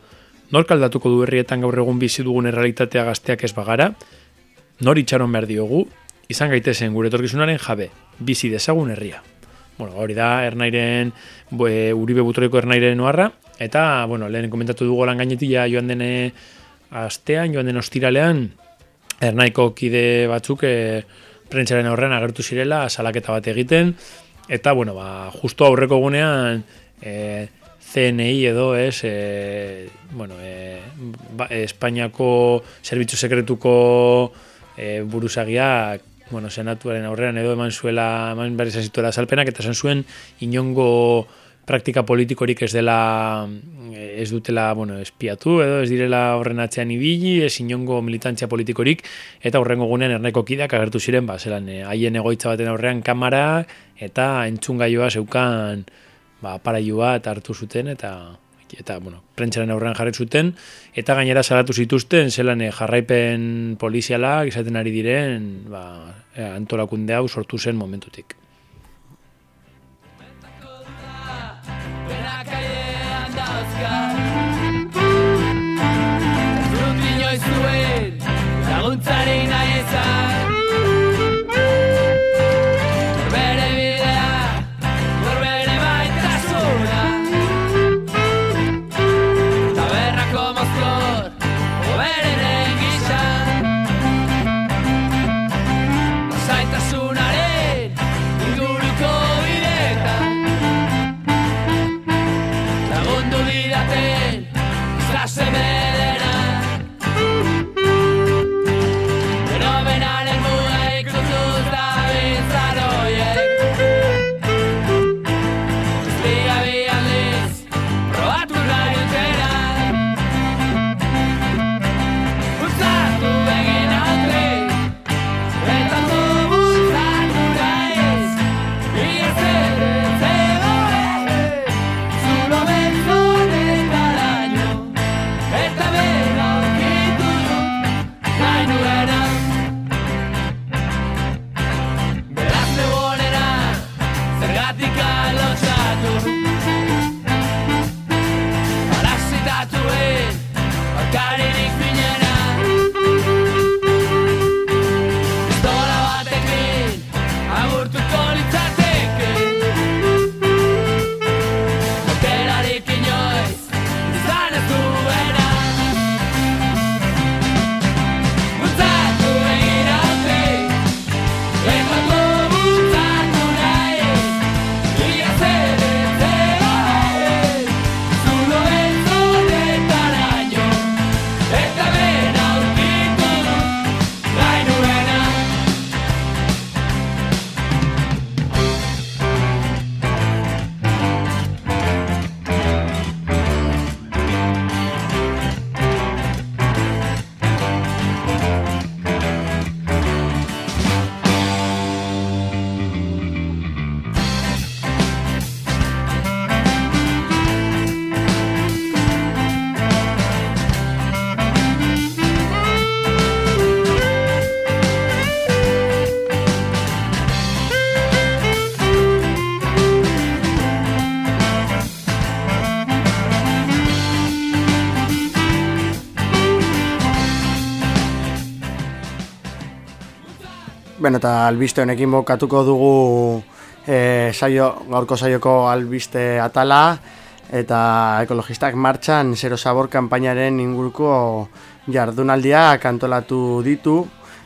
Nork aldatuko du herrietan gaur egun bizi dugun errealitatea gazteak ez bagara, nor itxaron behar diogu, izan gaitezen gure etorkizunaren jabe, bizi dezagun herria. Bueno, hori da, ernairen, bue, uribe butoreko ernairen oharra, eta, bueno, lehen komentatu dugu lan gainetik ja joan dene astean, joan den ostiralean, ernaiko kide batzuk e, prentsaren aurrean agertu zirela salaketa bat egiten, eta, bueno, ba, justo aurreko gunean, e, CNI edo ez, e, bueno, e, ba, Espainiako Zerbitzu Sekretuko e, buruzagiak bueno, senatuaren aurrean edo eman zuela, eman behar izan zituela salpenak, eta esan zuen inongo praktika politikorik ez dela, ez dutela, bueno, espiatu edo ez direla horren atzean ibili, ez inongo militantzia politikorik, eta horrengo gunean erneko kideak agertu ziren, ba, zelan, eh, haien egoitza baten aurrean kamara, eta entzungailua zeukan, ba, parailu bat hartu zuten, eta eta bueno, prentsaren aurrean jarri zuten eta gainera salatu zituzten zelan eh, jarraipen polizialak izaten ari diren, ba, antolakunde hau sortu zen momentutik. Bueno, eta albiste honekin bokatuko dugu e, saio, gaurko saioko albiste atala eta ekologistak martxan zero sabor kanpainaren inguruko jardunaldiak antolatu ditu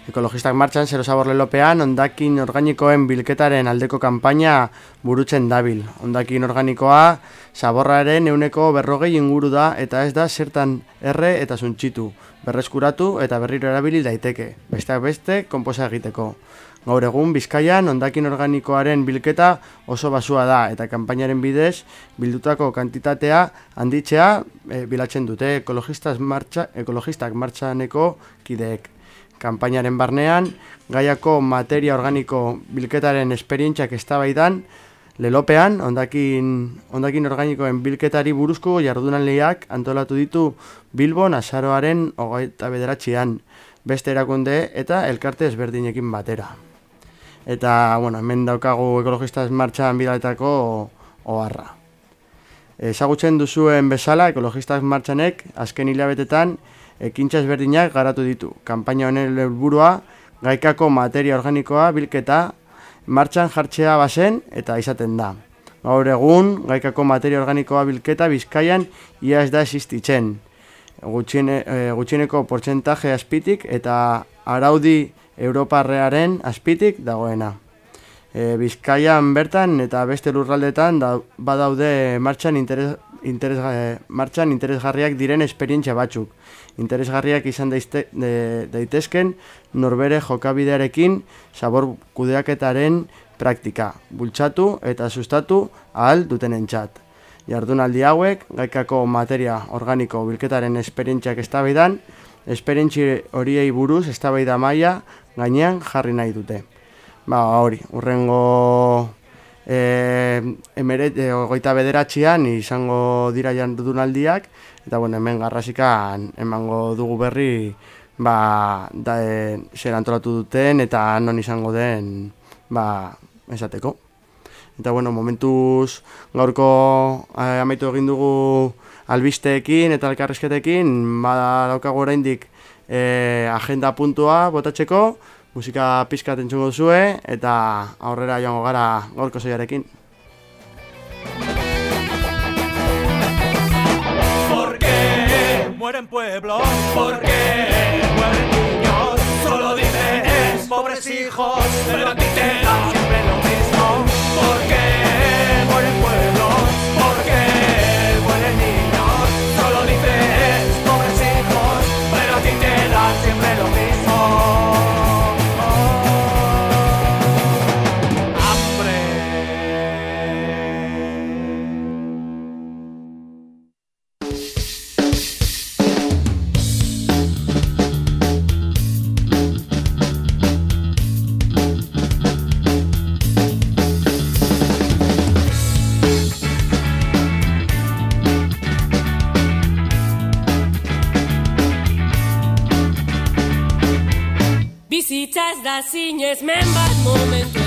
Ekologistak martxan, zero zabor lelopean, ondakin organikoen bilketaren aldeko kanpaina burutzen dabil. Ondakin organikoa, zaborraren euneko berrogei inguru da, eta ez da zertan erre eta zuntxitu, berreskuratu eta berriro erabili daiteke, besteak beste, konposa egiteko. Gaur egun, Bizkaian, ondakin organikoaren bilketa oso basua da, eta kanpainaren bidez, bildutako kantitatea handitzea e, bilatzen dute ekologistak martxaneko kideek. Kanpainaren barnean, gaiako materia organiko bilketaren esperientziak eztabaidan, lelopean, ondakin, ondakin organikoen bilketari buruzko jardunan lehiak antolatu ditu Bilbon azaroaren hogeita bederatzean, beste erakunde eta elkarte ezberdinekin batera. Eta, bueno, hemen daukagu ekologistas martxan bidaletako oharra. Ezagutzen duzuen bezala, ekologistas martxanek, azken hilabetetan, ekintza ezberdinak garatu ditu. Kanpaina honen helburua gaikako materia organikoa bilketa martxan jartzea bazen eta izaten da. Gaur egun, gaikako materia organikoa bilketa bizkaian ia ez da existitzen. Gutxiene, e, gutxieneko portzentaje azpitik eta araudi Europarrearen azpitik dagoena. E, Bizkaian bertan eta beste lurraldetan da, badaude martxan, interes, interes, e, martxan interesgarriak diren esperientzia batzuk. Interesgarriak izan daizte, de, daitezken norbere jokabidearekin sabor kudeaketaren praktika, bultzatu eta sustatu ahal duten entzat. Jardunaldi hauek, gaikako materia organiko bilketaren esperientziak eztabaidan, esperientzi horiei buruz eztabaida maila gainean jarri nahi dute. Ba, hori, urrengo e, emeret, e, ogoita bederatzean izango dira jardunaldiak, eta bueno, hemen garrasikan emango dugu berri ba, da, e, zer antolatu duten eta non izango den ba, esateko. Eta bueno, momentuz gaurko eh, amaitu egin dugu albisteekin eta elkarrizketekin, ba daukago oraindik eh, agenda puntua botatzeko, musika pizkat entzungo duzue eta aurrera joango gara. ¿Por qué mueren pueblos? ¿Por qué mueren niños? Solo dices pobres hijos, pero Bizitza ez da zinez men bat momentu ezberdinak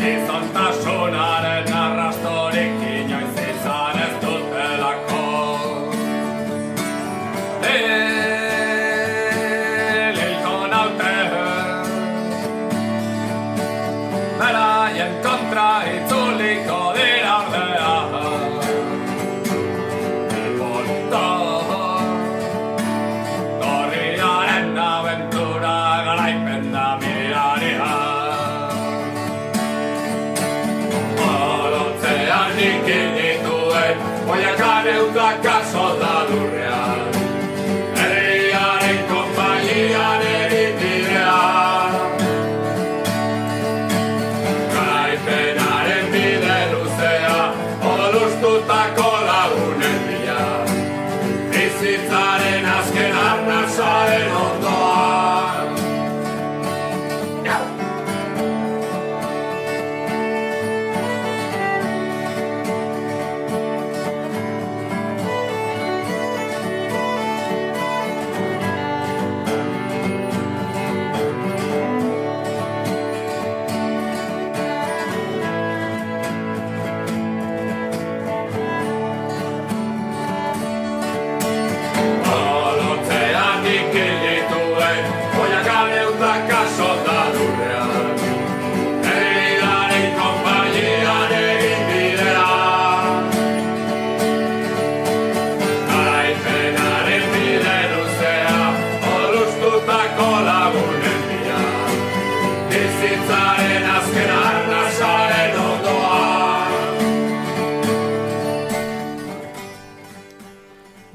Ty są naszą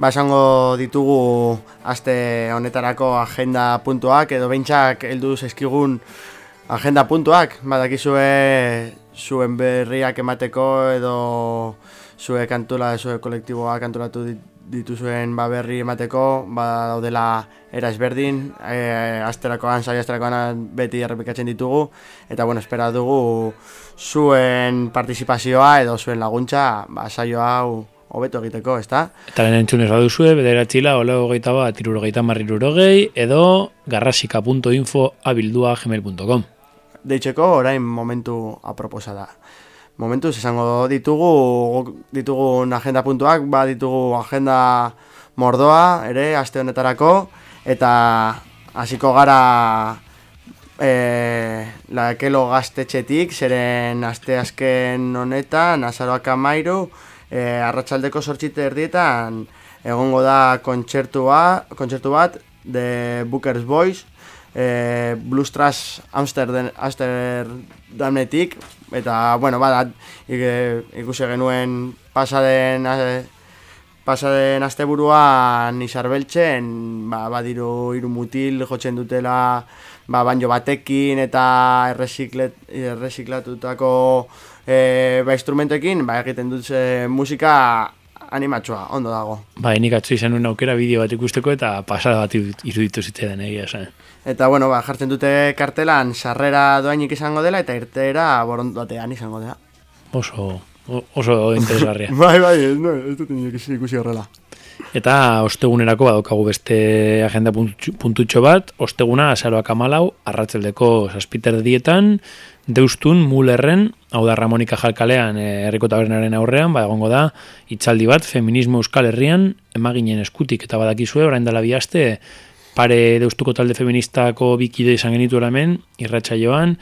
Ba, esango ditugu aste honetarako agenda puntuak edo behintzak heldu zaizkigun agenda puntuak, badakizue zuen berriak emateko edo zue kantula, zue kolektiboa kantulatu dit- dituzuen ba berri emateko, ba daudela era ezberdin, e, asterakoan, saio asterakoan beti errepikatzen ditugu, eta bueno, espera dugu zuen partizipazioa edo zuen laguntza, ba saio hau hobeto egiteko, ezta? Eta lehen entzunez baduzue, bederatxila, hola hogeita bat, irurogeita marrirurogei, edo garrasika.info abildua gmail.com. deitzeko orain momentu aproposa da. Momentu esango ditugu ditugun agenda puntuak, ba ditugu agenda mordoa ere aste honetarako eta hasiko gara e, lakelo gaztetxetik, zeren aste azken honetan, azaroak amairu, e, arratsaldeko sortxite erdietan, egongo da kontzertua, kontzertu bat, The Booker's Boys, e, Blues Trash Amsterdam, Amsterdametik, eta, bueno, bada, ik- ikusi genuen pasaden, e, pasaden asteburuan izarbeltzen, ba, badiru hiru mutil jotzen dutela ba, banjo batekin eta erresiklet, erresiklatutako e, ba, instrumentekin, ba, egiten dute musika animatsua, ondo dago. Ba, nik atzu izan nuen aukera bideo bat ikusteko eta pasada bat iruditu zitzaidan egia esan. Eta bueno, ba, jartzen dute kartelan sarrera doainik izango dela eta irteera borondatean izango dela. Oso, oso interesgarria. bai, bai, ez, no, ez dut ikusi, horrela. Eta ostegunerako badokagu beste agenda puntutxo bat, osteguna azaroak amalau, arratzeldeko saspiter dietan, deustun mulerren, hau da Ramonika Jalkalean eh, herriko tabernaren aurrean, ba egongo da, itzaldi bat, feminismo euskal herrian, emaginen eskutik, eta badakizue, orain dela bihaste, pare deustuko talde feministako bikide izan genitu hemen, irratxa joan,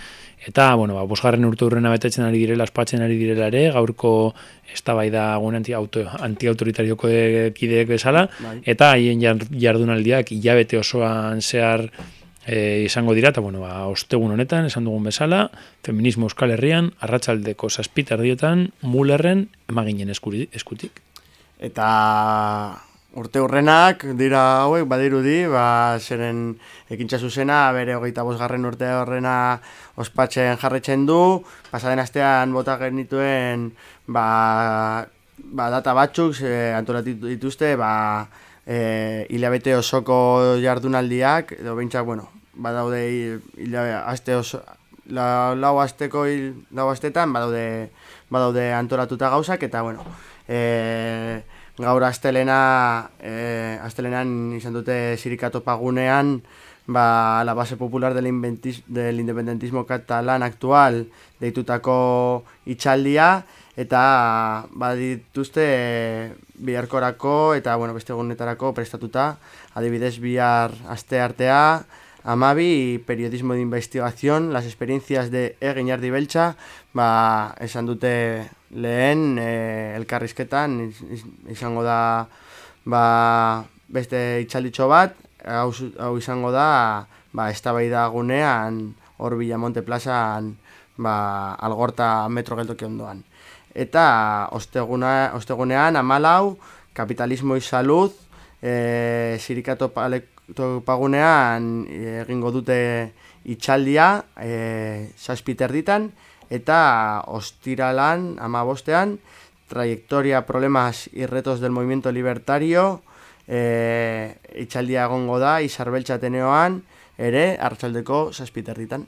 eta, bueno, ba, bosgarren urte urrena betetzen ari direla, aspatzen ari direla ere, gaurko eztabaida gune anti auto antiautoritarioko kideek bezala Bai. eta haien jar- jardunaldiak hilabete osoan zehar e, izango dira eta bueno, ba, ostegun honetan esan dugun bezala, feminismo euskal herrian, arratsaldeko zazpita erdietan, mulerren emaginen eskutik. Eta urte hurrenak dira hauek badirudi, ba, zeren ekintza zuzena, bere hogeita bosgarren urte horrena ospatzen jarretzen du, pasaden astean bota genituen ba, ba, data batzuk e, antolatu dituzte, ba, e, hilabete osoko jardunaldiak, edo behintzak, bueno, badaude hilabe, aste oso, la, lau asteko hil, lau astetan badaude, badaude antolatuta gauzak, eta bueno, e, gaur astelena, e, astelenan izan dute sirikato pagunean, ba, la base popular del, del independentismo catalán actual deitutako itxaldia, eta badituzte biharkorako eta bueno, beste egunetarako prestatuta, adibidez bihar aste artea, amabi, periodismo de investigación, las experiencias de Egin Ardi Beltza, ba, esan dute lehen e, elkarrizketan, iz- iz- izango da ba, beste itxalditxo bat, hau, hau izango da ba, eztabaida gunean, hor Villamonte plazan, ba, algorta metro geltoki ondoan. Eta osteguna, ostegunean, amalau, kapitalismo y salud, e, sirikato palekto pagunean e, egingo dute itxaldia, e, saspiter ditan, eta ostiralan, amabostean, trayectoria, problemas y retos del movimiento libertario, e, itxaldia egongo da, izarbeltza Ateneoan, ere, hartzaldeko saspiter ditan.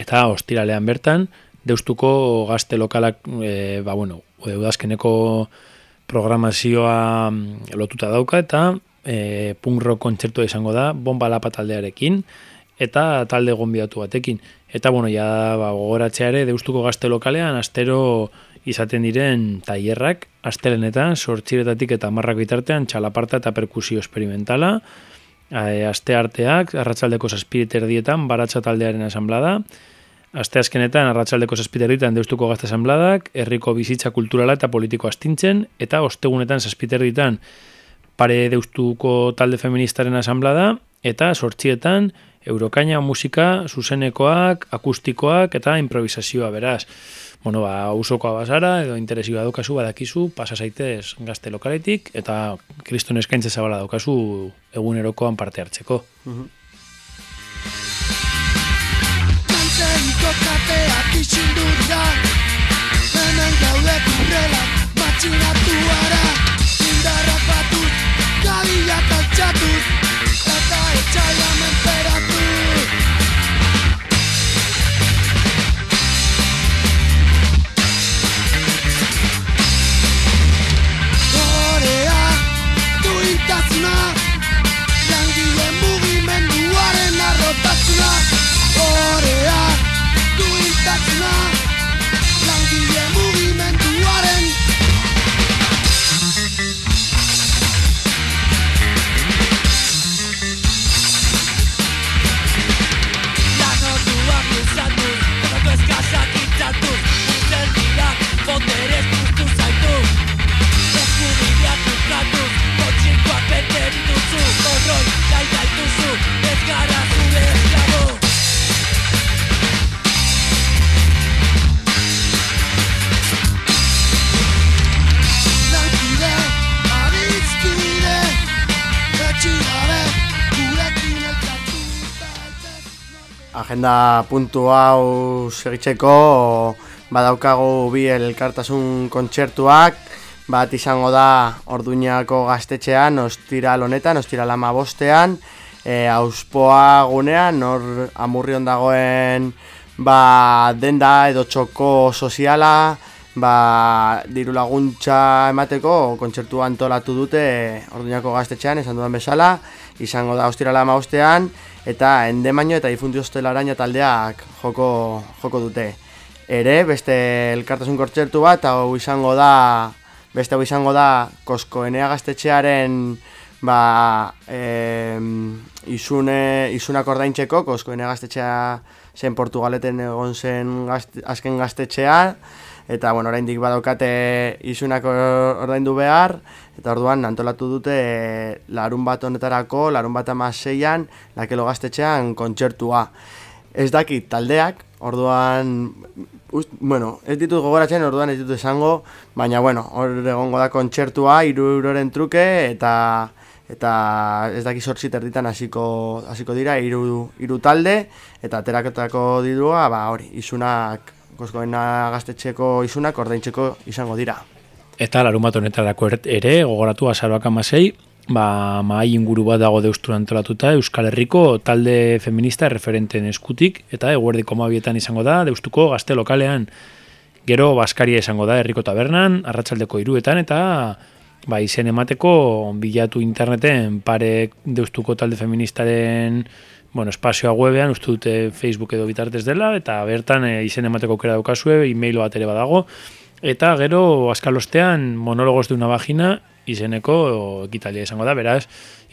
Eta ostiralean bertan, deustuko gazte lokalak, e, ba bueno, udazkeneko programazioa mm, lotuta dauka eta e, punk rock kontzertua izango da, bomba lapa taldearekin eta talde gonbidatu batekin. Eta bueno, ja ba, gogoratzea ere deustuko gazte lokalean astero izaten diren tailerrak, astelenetan, sortxiretatik eta marrak bitartean, txalaparta eta perkusio esperimentala, e, aste arteak, arratzaldeko zazpiriter dietan, baratza taldearen asamblada, Aste azkenetan arratsaldeko zazpiterritan deustuko gazte asanbladak, herriko bizitza kulturala eta politiko astintzen, eta ostegunetan zazpiterritan pare deustuko talde feministaren asanblada, eta sortxietan eurokaina musika, zuzenekoak, akustikoak eta improvisazioa beraz. Bueno, ba, usokoa bazara, edo interesioa daukazu, badakizu, pasa zaitez gazte lokaletik, eta kriston eskaintze zabala daukazu egunerokoan parte hartzeko. Hemen gaude kurrela matxinatu ara batuz, Eta etxaila menperatu party Agenda puntu hau segitzeko badaukagu bi elkartasun kontzertuak. Bat izango da orduñako gaztetxean ostiral honetan, ostiral ama bostean e, auspoa gunean, hor amurrion dagoen ba, denda edo txoko soziala ba, diru laguntza emateko kontzertua antolatu dute orduñako gaztetxean, esan dudan bezala. Izango da ostirala ama bostean eta endemaino eta difundio hostelaraina taldeak joko, joko dute. Ere, beste elkartasun kontzertu bat, hau izango da, beste hau izango da, koskoenea gaztetxearen ba, em, izune, isunak ordaintzeko, koskoenea gaztetxea zen Portugaleten egon zen gazte, azken gaztetxea, eta bueno, oraindik badaukate isunak or- ordaindu behar, eta orduan antolatu dute e, larun bat honetarako, larun bat amaseian, lakelo gaztetxean kontzertua. Ez dakit taldeak, orduan, ust, bueno, ez ditut gogoratzen, orduan ez ditut esango, baina bueno, hor egongo da kontzertua, iru euroren truke, eta eta ez daki sortzi terditan hasiko hasiko dira hiru hiru talde eta ateraketako dirua ba hori isunak koskoena gaztetxeko isunak ordaintzeko izango dira. Eta larun bat honetarako ere, gogoratu azaroak amasei, ba, mahai inguru bat dago deustura antolatuta Euskal Herriko talde feminista referenten eskutik, eta eguerdiko mabietan izango da, deustuko gazte lokalean. Gero, Baskaria izango da, herriko tabernan, arratsaldeko iruetan, eta ba, izen emateko bilatu interneten pare deustuko talde feministaren bueno, espazioa webean, uste dute Facebook edo bitartez dela, eta bertan e, izen emateko aukera daukazue, e-mail bat ere badago, eta gero askalostean monologos de una vagina izeneko ekitaldia izango da, beraz,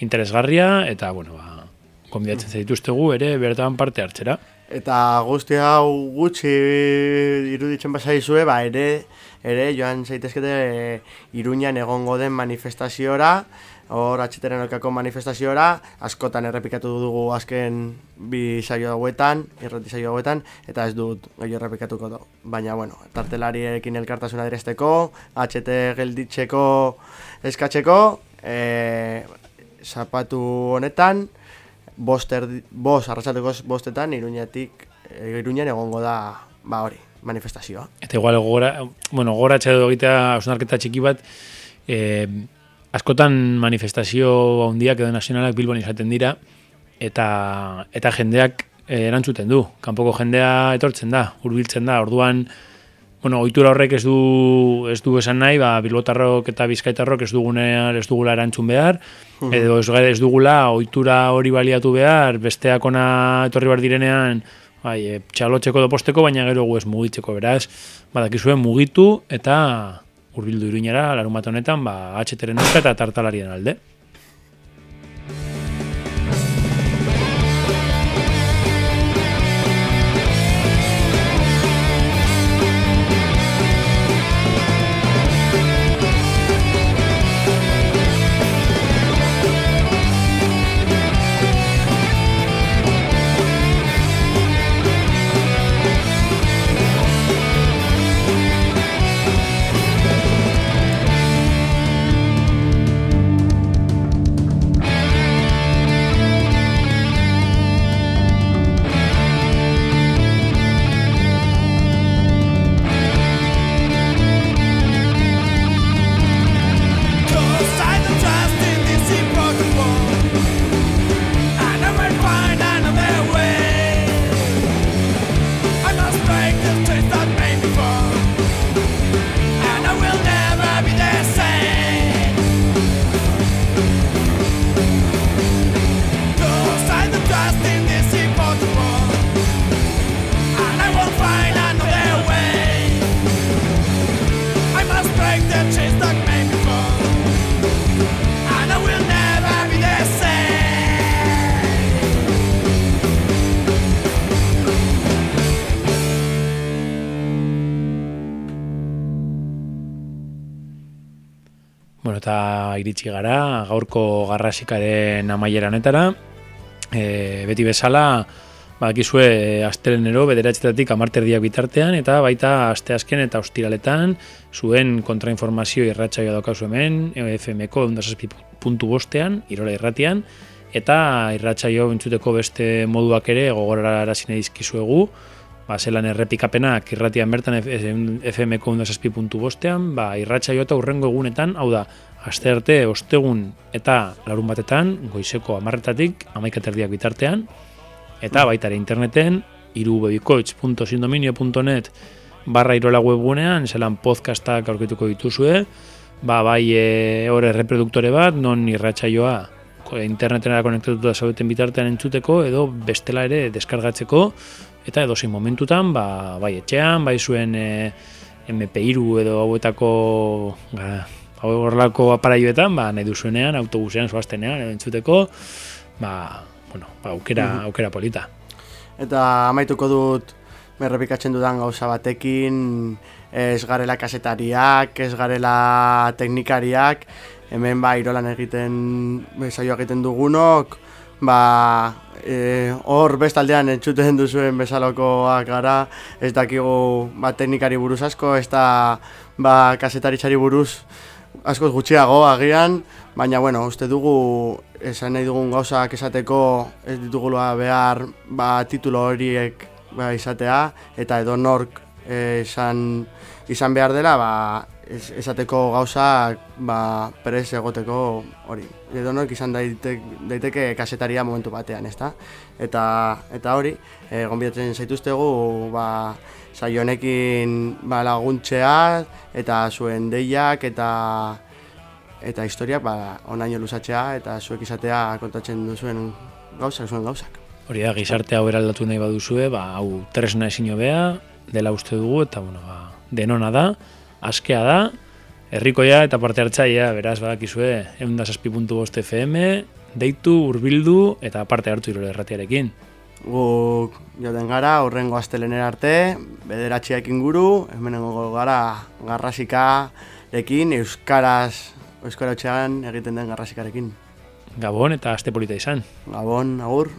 interesgarria, eta bueno, ba, konbidatzen zaituztegu ere bertan parte hartzera. Eta guzti hau gutxi iruditzen basaizue, ba ere, ere joan zaitezkete e, Iruñan egongo den manifestaziora, hor atxeteren okako manifestaziora, askotan errepikatu dugu azken bi saio hauetan, irrati saio hauetan, eta ez dut gehiago errepikatuko du. Baina, bueno, tartelariekin elkartasuna direzteko, atxete gelditzeko eskatzeko, e, zapatu honetan, bost, erdi, bost arratsaldeko bostetan Iruñatik e, Iruñan egongo da ba hori manifestazioa. Eta igual gora, bueno, gora edo egitea osnarketa txiki bat, eh, askotan manifestazio handiak edo nazionalak Bilbon izaten dira, eta eta jendeak eh, erantzuten du. Kanpoko jendea etortzen da, hurbiltzen da, orduan, bueno, ohitura horrek ez du ez du esan nahi, ba Bilbotarrok eta Bizkaitarrok ez dugunea ez dugula erantzun behar, edo ez, ez dugula ohitura hori baliatu behar, besteak ona etorri bar direnean, bai, e, txalotzeko edo posteko, baina gero gu ez mugitzeko, beraz, badakizue mugitu eta hurbildu iruñera larun bat honetan, ba, atxeteren eta tartalarien alde. Iritsi gara, gaurko garrasikaren amaieranetara. E, beti bezala, bakizue astelenero bederatxetatik amarterdiak bitartean, eta baita asteazken eta ostiraletan, zuen kontrainformazio irratxaioa daukazu hemen, FM-ko puntu bostean, irola irratian, eta irratxaio entzuteko beste moduak ere gogorara arazine dizkizuegu, ba, zelan errepikapenak irratian bertan FM-ko puntu bostean, ba, irratxaio eta urrengo egunetan, hau da, aste arte ostegun eta larun batetan, goizeko amarretatik, amaikaterdiak bitartean, eta baita interneten, irubebikoitz.sindominio.net barra irola webgunean, zelan podcastak aurkituko dituzue, ba, bai e, hor erreproduktore bat, non irratsaioa internetenera konektatuta zaudeten bitartean entzuteko, edo bestela ere deskargatzeko, eta edo zein momentutan, ba, bai etxean, bai zuen e, MP2 edo hauetako ba, hau horrelako aparaioetan, ba, nahi duzuenean, autobusean, zoaztenean, edo entzuteko, ba, bueno, ba, aukera, Mhm. aukera polita. Eta amaituko dut merrepikatzen dudan gauza batekin ez garela kasetariak, ez garela teknikariak, hemen ba irolan egiten saio egiten dugunok, ba e, hor bestaldean entzuten duzuen bezalokoak gara, ez dakigu ba, teknikari buruz asko, ez da ba, kasetaritzari buruz askoz gutxiago agian, baina bueno, uste dugu esan nahi dugun gauzak esateko ez ditugula behar ba, titulo horiek ba, izatea eta edo nork eh, esan, izan behar dela ba, es, esateko gauzak ba, perez egoteko hori. Edo nork izan daiteke, daiteke kasetaria momentu batean, ezta? Eta, eta hori, e, gonbidatzen zaituztegu ba, saio honekin ba, laguntzea eta zuen deiak eta eta historiak ba, onaino luzatzea eta zuek izatea kontatzen duzuen gauzak, zuen gauzak. Hori da, gizarte hau eraldatu nahi baduzue, ba, hau tresna ezin hobea, dela uste dugu, eta bueno, ba, denona da, askea da, herrikoia eta parte hartzailea, beraz badakizue, eundazazpi.bost FM, deitu, hurbildu eta parte hartu Irola irratiarekin. Guk joten gara, horrengo astelenera arte, bederatxiak inguru, hemenengo gara garrasikarekin, euskaraz, euskara egiten den garrasikarekin. Gabon eta aste polita izan. Gabon, agur.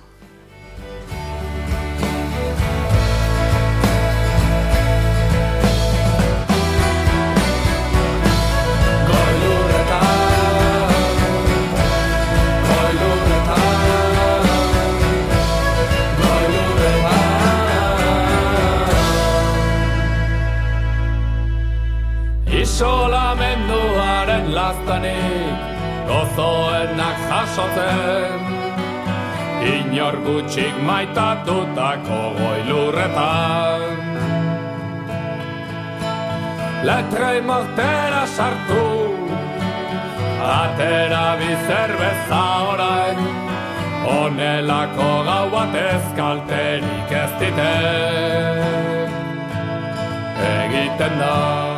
Lastanik gozoenak jasotzen. Inor gutxik maitatutako goilurretan Letrei mortera sartu Atera bizerbeza orain. Honelako gau batez kalterik ez diten Egiten da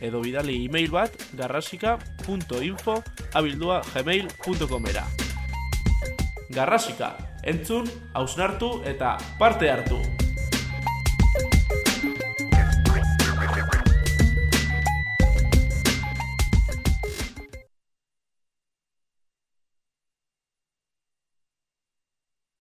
Edo bidali e-mail bat garrasika.info abildua gmail.comera. Garrasika, entzun, hausnartu eta parte hartu!